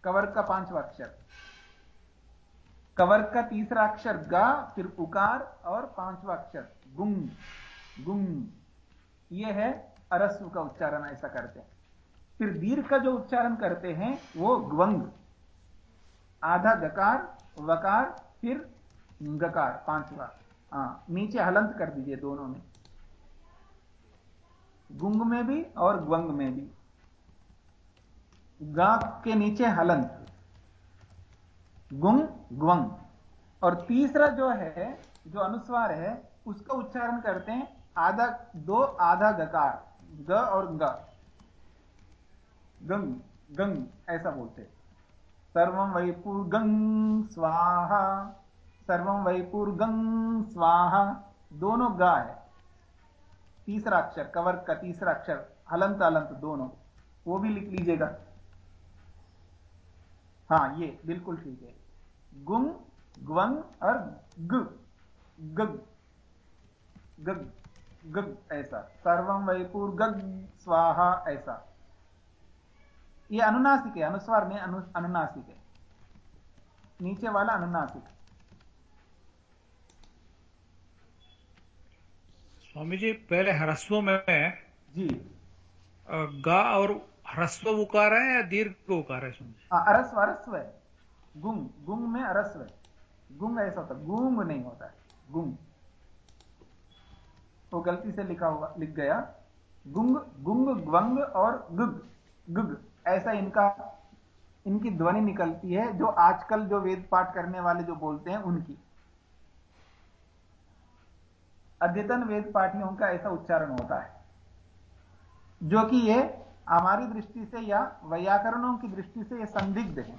कवर का पांचवा अक्षर। कवर का तीसरा अक्षर ग, फिर उकार और पांचवा अक्षर गुंग गुंग ये है अरस्व का उच्चारण, ऐसा करते हैं। फिर दीर्घ का जो उच्चारण करते हैं, वो ग्वंग। आधा गकार, वकार, फिर गकार, पांचवा। हाँ नीचे हलंत कर दीजिए दोनों में। गुंग में भी और ग्वंग में भी। गा के नीचे हलंत, गुंग ग्वंग और तीसरा जो है, जो अनुस्वार है, उसका उच्चारण करते हैं, आधा, दो आधा गकार, ग और ग। गंग गंग, ऐसा बोलते सर्वं वैपूर्गंग स्वाहा। सर्वं वैपूर्गंग स्वाहा। दोनों गा है। तीसरा अक्षर कवर का तीसरा अक्षर हलंत अलंत दोनों। वो भी लिख लीजिएगा। हाँ ये बिल्कुल ठीक है। गुंग ग्वंग और ग गग गग गग ऐसा। सर्वम वैपुर गग स्वाहा ऐसा। ये अनुनासिक है अनुस्वार में अनु, अनुनासिक है। नीचे वाला अनुनासिक। स्वामी जी पहले ह्रस्व में जी। गा और ह्रस्व उकार है या दीर्घ उकार है स्वामी हाँ अरस्व अरस्व है। गुंग गुंग में अरस्व है। गुंग ऐसा होता है गूंग नहीं होता है गुंग। वो गलती से लिखा हुआ लिख गया। गुंग गुंग ग्वंग और गुग गुग। ऐसा इनका इनकी ध्वनि निकलती है जो आजकल जो वेद पाठ करने वाले जो बोलते हैं उनकी। अद्यतन वेद पाठियों का ऐसा उच्चारण होता है जो कि ये हमारी दृष्टि से या वैयाकरणों की दृष्टि से ये संदिग्ध है।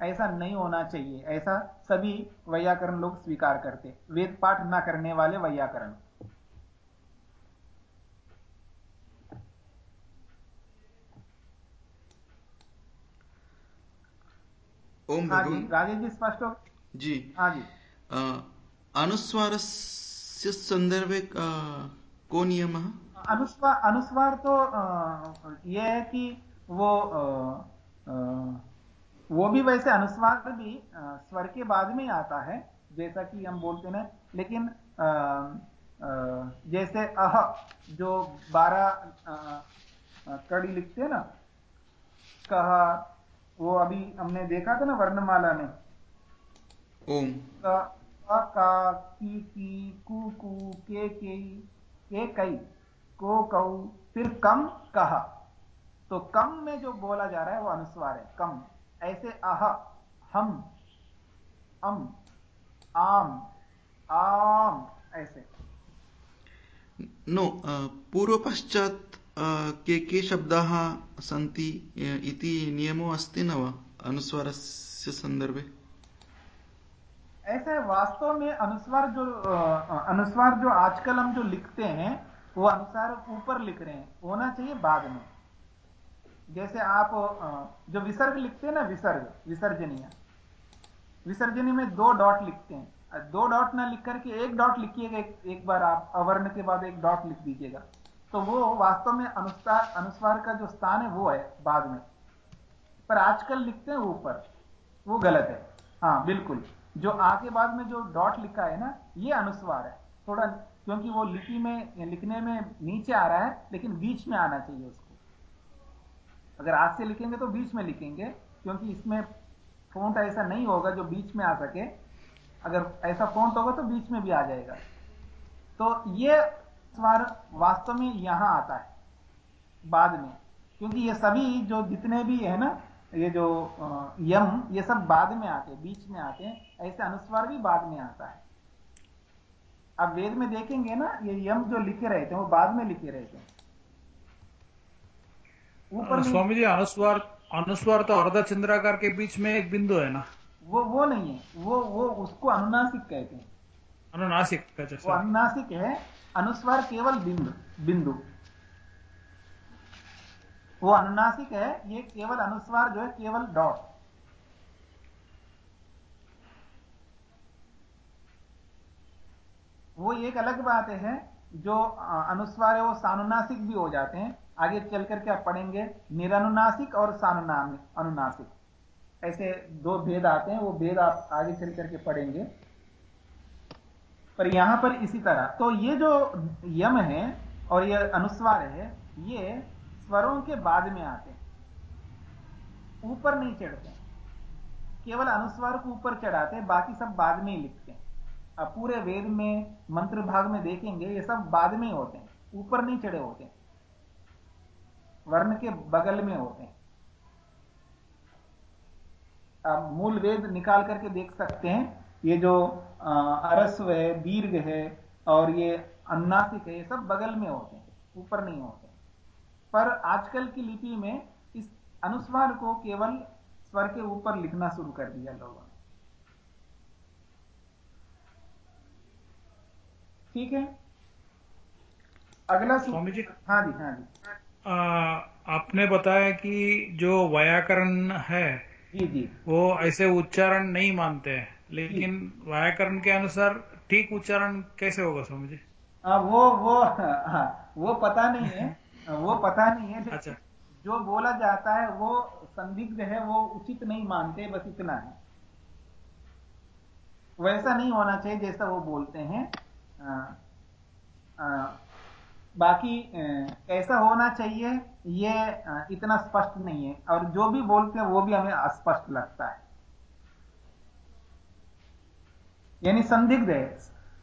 ऐसा नहीं होना चाहिए ऐसा सभी वैयाकरण लोग स्वीकार करते वेद पाठ ना करने वाले वैयाकरण। ओम हाँ जी राजेश जी स्पष्ट हो जी। हाँ जी। अनुस्वारस्य सन्दर्भे को नियमः? अनुस्वार अनुस्वार तो ये है कि वो वो भी वैसे अनुस्वार भी स्वर के बाद में ही आता है जैसा कि हम बोलते हैं। लेकिन जैसे अह जो बारह कड़ी लिखते हैं ना कहा वो अभी हमने देखा था ना वर्णमाला में। ओम। क क, का, की की, कु कु, के, कई, को कौ फिर कम, कहा। तो कम में जो बोला जा रहा है, वो अनुस्वार है, कम। ऐसे अह, हम, अम, आम आम, ऐसे। नो पूर्व पश्चात के के शब्दाः सन्ति, इति नियमो अस्ति न वा, अनुस्वारस्य सन्दर्भे? ऐसे वास्तव में अनुस्वार जो अनुस्वार जो आजकल हम जो लिखते हैं वो अनुसार ऊपर लिख रहे हैं होना चाहिए बाद में। जैसे आप जो विसर्ग लिखते हैं ना विसर्ग विसर्जनीय। विसर्जनी में दो डॉट लिखते हैं। दो डॉट ना लिख करके एक डॉट लिखिएगा एक, एक बार आप अवर्ण के बाद एक डॉट लिख दीजिएगा। तो वो वास्तव में अनुस्वार अनुस्वार का जो स्थान है वो है बाद में। पर आजकल लिखते हैं ऊपर वो गलत है। हाँ बिल्कुल। जो आगे बाद में जो डॉट लिखा है ना, ये अनुस्वार है। थोड़ा, क्योंकि वो लिपि में, लिखने में नीचे आ रहा है, लेकिन बीच में आना चाहिए उसको। अगर आज से लिखेंगे तो बीच में लिखेंगे, क्योंकि इसमें फोंट ऐसा नहीं होगा जो बीच में आ सके। अगर ऐसा फोंट होगा तो बीच में भी आ जाएगा। तो ये स्वर वास्तव में यहाँ आता है, बाद में। क्योंकि ये सभी जो जितने भी है ना ये जो यम ये सब बाद में आते हैं बीच में आते हैं ऐसे अनुस्वार भी बाद में आता है। अब वेद में देखेंगे ना ये यम जो लिखे रहते हैं वो बाद में लिखे रहते हैं। ऊपर स्वामी जी अनुस्वार अनुस्वार तो अर्ध चंद्राकार के बीच में एक बिंदु है ना? वो वो नहीं है वो वो उसको अनुनासिक कहते हैं। अनुनासिक वो अनुनासिक है अनुस्वार केवल बिंदु बिंदु। वो अनुनासिक है, ये केवल अनुस्वार जो है, केवल डॉट वो एक अलग बात है, जो अनुस्वार है, वो सानुनासिक भी हो जाते हैं। आगे चल करके आप पढ़ेंगे? निरनुनासिक और सानुनामिक अनुनासिक। ऐसे दो भेद आते हैं, वो भेद आप आगे चल करके पढ़ेंगे। पर यहाँ पर इसी तरह। तो ये जो यम है और ये अनुस्वार है, ये स्वरों के बाद में आते हैं। ऊपर नहीं चढ़ते केवल अनुस्वार को ऊपर चढ़ाते हैं, बाकी सब बाद में ही लिखते हैं। अब पूरे वेद में, मंत्र भाग में देखेंगे, ये सब बाद में ही होते हैं। ऊपर नहीं चढ़े होते हैं। वर्ण के बगल में होते हैं। आप मूल वेद निकाल करके देख सकते हैं। ये जो अरस्व है, दीर्घ है, और ये अन्नासिक है, ये सब बगल में होते हैं। ऊपर नहीं होते। पर आजकल की लिपि में इस अनुस्वार को केवल स्वर के ऊपर लिखना शुरू कर दिया लोगों ने। ठीक है? अगला स्वामी जी हाँ जी हाँ जी। आ, आपने बताया कि जो व्याकरण है जी जी। वो ऐसे उच्चारण नहीं मानते हैं लेकिन व्याकरण के अनुसार ठीक उच्चारण कैसे होगा स्वामी जी? आ, वो वो हाँ, वो पता नहीं है वो पता नहीं है अच्छा। जो बोला जाता है वो संदिग्ध है वो उचित नहीं मानते बस इतना है। वैसा नहीं होना चाहिए जैसा वो बोलते हैं। आ, आ, बाकी कैसा होना चाहिए ये इतना स्पष्ट नहीं है। और जो भी बोलते हैं वो भी हमें अस्पष्ट लगता है। यानी संदिग्ध है।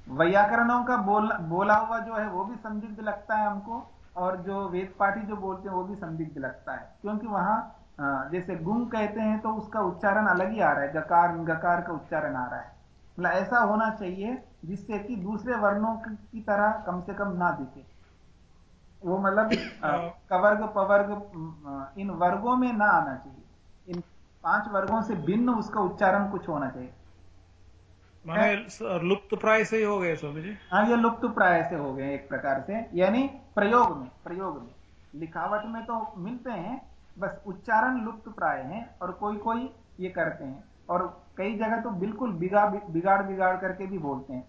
व्याकरणों का बोल, बोला हुआ जो है वो भी संदिग्ध लगता है हमको। और जो वेद पाठी जो बोलते हैं वो भी संदिग्ध लगता है। क्योंकि वहाँ जैसे गुंग कहते हैं तो उसका उच्चारण अलग ही आ रहा है। गकार गकार का उच्चारण आ रहा है। मतलब ऐसा होना चाहिए जिससे कि दूसरे वर्णों की तरह कम से कम ना दिखे। वो मतलब कवर्ग पवर्ग इन वर्गों में ना आना चाहिए। इन पाँच वर्गों से भिन्न उसका उच्चारण कुछ होना चाहिए। माने लुप्त प्राय से ही हो गए स्वामी जी। हाँ ये लुप्त प्राय से हो गए एक प्रकार से। यानी प्रयोग में प्रयोग में। लिखावट में तो मिलते हैं बस उच्चारण लुप्त प्राय है और कोई कोई ये करते हैं। और कई जगह तो बिल्कुल बिगाड़ बिगाड़ बिगाड़ करके भी बोलते हैं।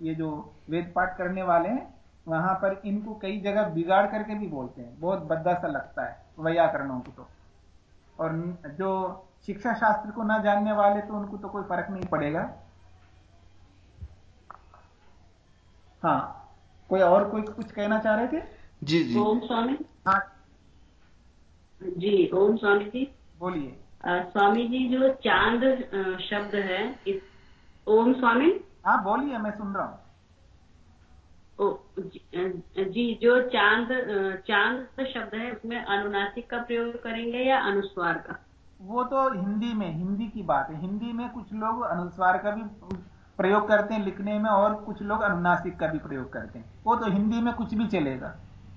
ये जो वेद पाठ करने वाले हैं वहाँ पर इनको कई जगह बिगाड़ करके भी बोलते हैं। बहुत बद्दा सा लगता है व्याकरणों को तो। और जो शिक्षा शास्त्र को ना जानने वाले तो उनको तो कोई फ़र्क नहीं पड़ेगा। हाँ। कोई और कोई कुछ कहना चाह रहे थे? जी जी। ओम स्वामी। हाँ। जी ओम स्वामी जी। बोलिए। स्वामी जी जो चाँद शब्द है इस ओम स्वामी? हाँ बोलिए मैं सुन रहा हूँ। जी जो चाँद चाँद शब्द है उसमें अनुनासिक का प्रयोग करेंगे या अनुस्वार का? वो तो हिंदी में हिंदी की बात है। हिंदी में कुछ लोग अनुस्वार का भी प्रयोग करते हैं लिखने में और कुछ लोग अनुनासिक का भी प्रयोग करते हैं। वो तो हिंदी में कुछ भी चलेगा।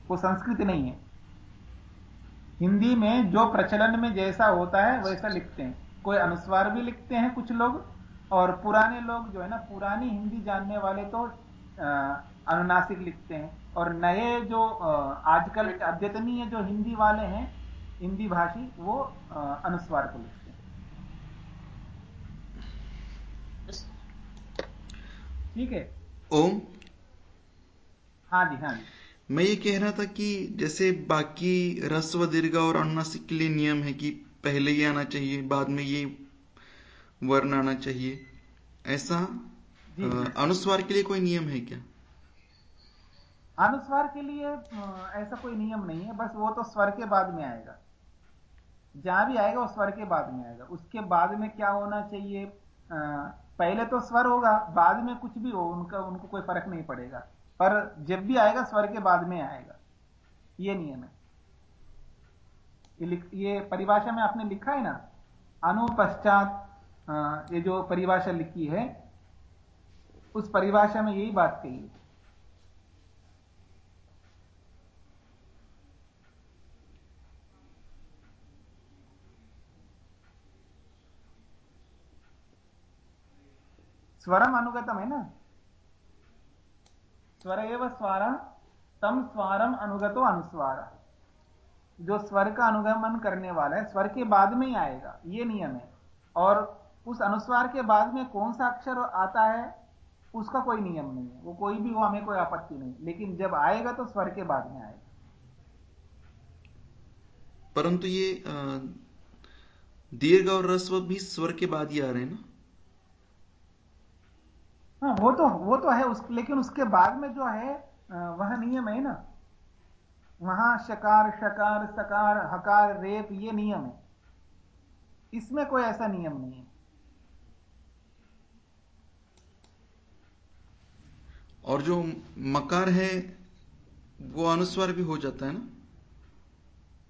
वो संस्कृत नहीं है। हिंदी में जो प्रचलन में जैसा होता है, वैसा लिखते हैं। कोई अनुस्वार भी लिखते हैं कुछ लोग, और पुराने लोग जो है ना, पुरानी हिंदी जानने वाले तो अनुनासिक लिखते हैं। और नए जो आजकल अद्यतनीय जो हिंदी वाले हैं, हिंदी भाषी, वो अनुस्वार को लिखते हैं। ठीक है? ओम। हाँ जी हाँ जी। मैं ये कह रहा था कि जैसे बाकी रस्व दीर्घ और अनुनासिक के लिए नियम है कि पहले ये आना चाहिए बाद में ये वर्ण आना चाहिए। ऐसा अनुस्वार के लिए कोई नियम है क्या? अनुस्वार के लिए ऐसा कोई नियम नहीं है बस वो तो स्वर के बाद में आएगा। जहाँ भी आएगा वो स्वर के बाद में आएगा। उसके बाद में क्या होना चाहिए? पहले तो स्वर होगा बाद में कुछ भी हो उनका उनको कोई फ़र्क नहीं पड़ेगा। पर जब भी आएगा स्वर के बाद में आएगा। ये नियम है। ये, परिभाषा में आपने लिखा है ना? अनुपश्चात ये जो परिभाषा लिखी है उस परिभाषा में यही बात कही है। स्वरम अनुगतम है ना स्वर एवं स्वारा, तम स्वारम अनुगतो अनुस्वार। जो स्वर का अनुगमन करने वाला है, स्वर के बाद में ही आएगा, ये नियम है। और उस अनुस्वार के बाद में कौन सा अक्षर आता है, उसका कोई नियम नहीं है। वो कोई भी हो, हमें कोई आपत्ति नहीं। लेकिन जब आएगा तो स्वर के बाद में आएगा। परंतु ये दीर्घ और रस्व भी स्वर के बाद ही आ रहे हैं ना? हाँ वो तो वो तो है उस लेकिन उसके बाद में जो है वह नियम है ना? वहाँ शकार शकार सकार हकार रेप ये नियम है। इसमें कोई ऐसा नियम नहीं है। और जो मकार है वो अनुस्वार भी हो जाता है ना?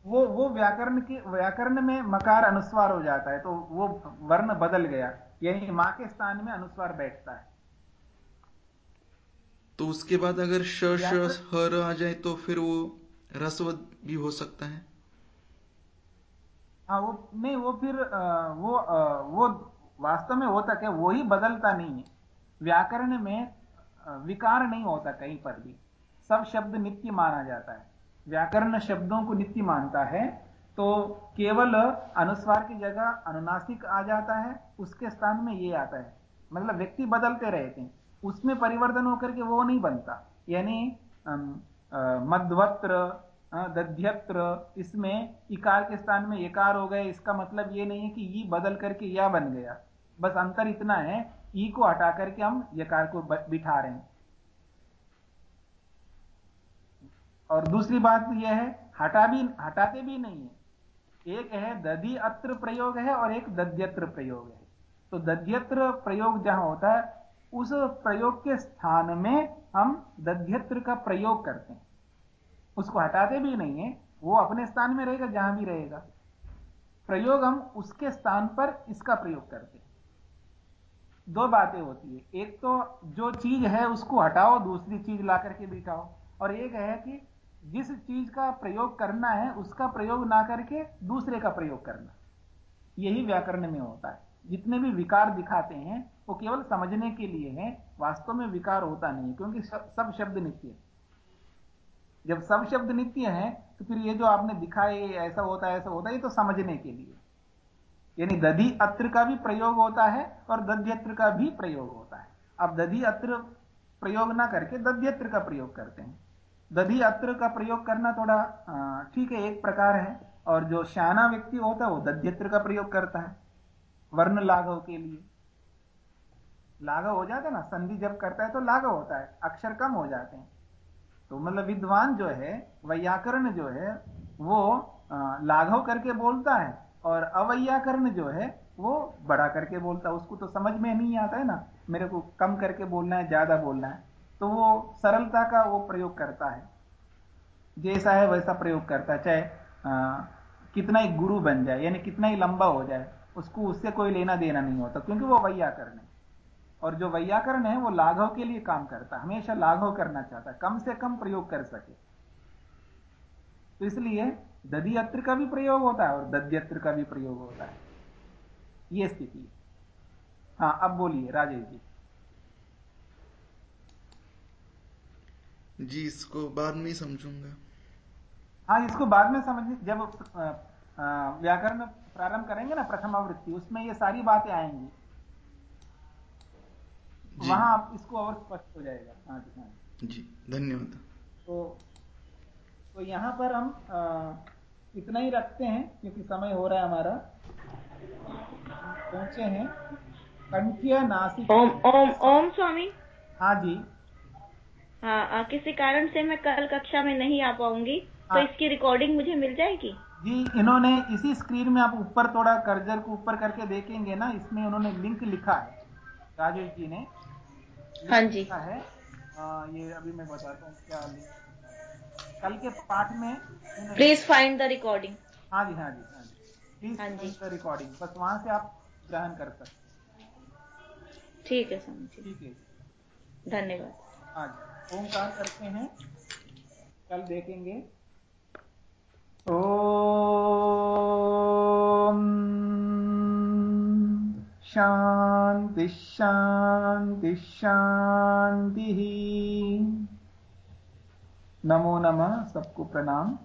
वो वो व्याकरण की व्याकरण में मकार अनुस्वार हो जाता है तो वो वर्ण बदल गया। यानी माँ के स्थान में अनुस्वार बैठता है। तो उसके बाद अगर श हर आ जाए तो फिर वो रसव भी हो सकता है। हाँ वो नहीं वो फिर आ, वो आ, वो वास्तव में होता क्या वो ही बदलता नहीं है। व्याकरण में विकार नहीं होता कहीं पर भी। सब शब्द नित्य माना जाता है। व्याकरण शब्दों को नित्य मानता है तो केवल अनुस्वार की जगह अनुनासिक आ जाता है उसके स्थान में ये आता है। मतलब व्यक्ति बदलते रहते हैं। उसमें परिवर्तन होकर के वो नहीं बनता। यानी मध्वत्र दध्यत्र, इसमें इकार के स्थान में यकार हो गए, इसका मतलब ये नहीं है कि ई बदल करके या बन गया। बस अंतर इतना है, ई को हटा करके हम यकार को बिठा रहे हैं। और दूसरी बात यह है, हटा भी, हटाते भी नहीं है। एक है दधि अत्र प्रयोग है और एक दध्यत्र प्रयोग है। तो दध्यत्र प्रयोग जहाँ होता है उस प्रयोग के स्थान में हम दध्यत्र का प्रयोग करते हैं। उसको हटाते भी नहीं है, वो अपने स्थान में रहेगा, जहाँ भी रहेगा। प्रयोग हम उसके स्थान पर इसका प्रयोग करते हैं। दो बातें होती है। एक तो जो चीज़ है उसको हटाओ, दूसरी चीज़ ला करके बिठाओ। और एक है कि जिस चीज़ का प्रयोग करना है, उसका प्रयोग ना करके दूसरे का प्रयोग करना। यही व्याकरण में होता है। जितने भी विकार दिखाते हैं, वो केवल समझने के लिए है, वास्तव में विकार होता नहीं क्योंकि सब शब्द नित्य है। जब सब शब्द नित्य है तो फिर ये जो आपने दिखाए ऐसा होता है, ऐसा होता है, ये तो समझने के लिए। यानी दधि अत्र का भी प्रयोग होता है और दध्यत्र का भी प्रयोग होता है। अब दधि अत्र प्रयोग ना करके दध्यत्र का प्रयोग करते हैं। दधि अत्र का प्रयोग करना थोड़ा ठीक है, एक प्रकार है, और जो श्याना व्यक्ति होता है, वो दध्यत्र का प्रयोग करता है। वर्ण लाघव के लिए। लाघव हो जाता है ना, संधि जब करता है तो लाघव होता है, अक्षर कम हो जाते हैं। तो मतलब विद्वान जो है, वैयाकरण जो है, वो लाघव करके बोलता है और अवैयाकरण जो है, वो बड़ा करके बोलता है। उसको तो समझ में नहीं आता है ना, मेरे को कम करके बोलना है, ज़्यादा बोलना है। तो वो सरलता का वो प्रयोग करता है। जैसा है वैसा प्रयोग करता है, चाहे कितना ही गुरु बन जाए, यानी कितना ही लंबा हो जाए। उसको उससे कोई लेना देना नहीं होता क्योंकि वो वैयाकरण है। और जो वैयाकरण है वो लाघव के लिए काम करता है हमेशा लाघव करना चाहता है कम से कम प्रयोग कर सके। तो इसलिए दधियत्र का भी प्रयोग होता है और दध्यत्र का भी प्रयोग होता है। ये स्थिति हाँ। अब बोलिए राजेश जी। जी इसको बाद में समझूँगा। हाँ इसको बाद में समझ जब व्याकरण प्रारंभ करेंगे ना प्रथम आवृत्ति उसमें ये सारी बातें आएँगी। वहाँ इसको और स्पष्ट हो जाएगा। हाँ जी हाँ जी। धन्यवाद। तो तो यहाँ पर हम आ, इतना ही रखते हैं क्योंकि समय हो रहा है हमारा। पहुँचे हैं। कंठ्य नासिक। ओम ओम ओम स्वामी। हाँ जी। हाँ किसी कारण से मैं कल कक्षा में नहीं आ पाऊँगी तो हाँ। इसकी रिकॉर्डिंग मुझे मिल जाएगी? जी इन्होंने इसी स्क्रीन में आप ऊपर थोड़ा कर्जर को ऊपर करके देखेंगे ना इसमें उन्होंने लिंक लिखा है। राजेश जी ने हाँ जी। लिखा है। आ, ये अभी मैं बताता हूँ क्या लिंक कल के पाठ में प्लीज़ फाइंड द रिकॉर्डिंग हाँ जी हाँ जी हाँ जी। प्लीज़ हाँ जी। द रिकॉर्डिंग बस वहाँ से आप ग्रहण कर सकते ठीक है स्वामी ठीक है। धन्यवाद। हाँ जी। ओंकार करते हैं। कल देखेंगे। ओ शांति शांति शांति नमो नमः सबको प्रणाम।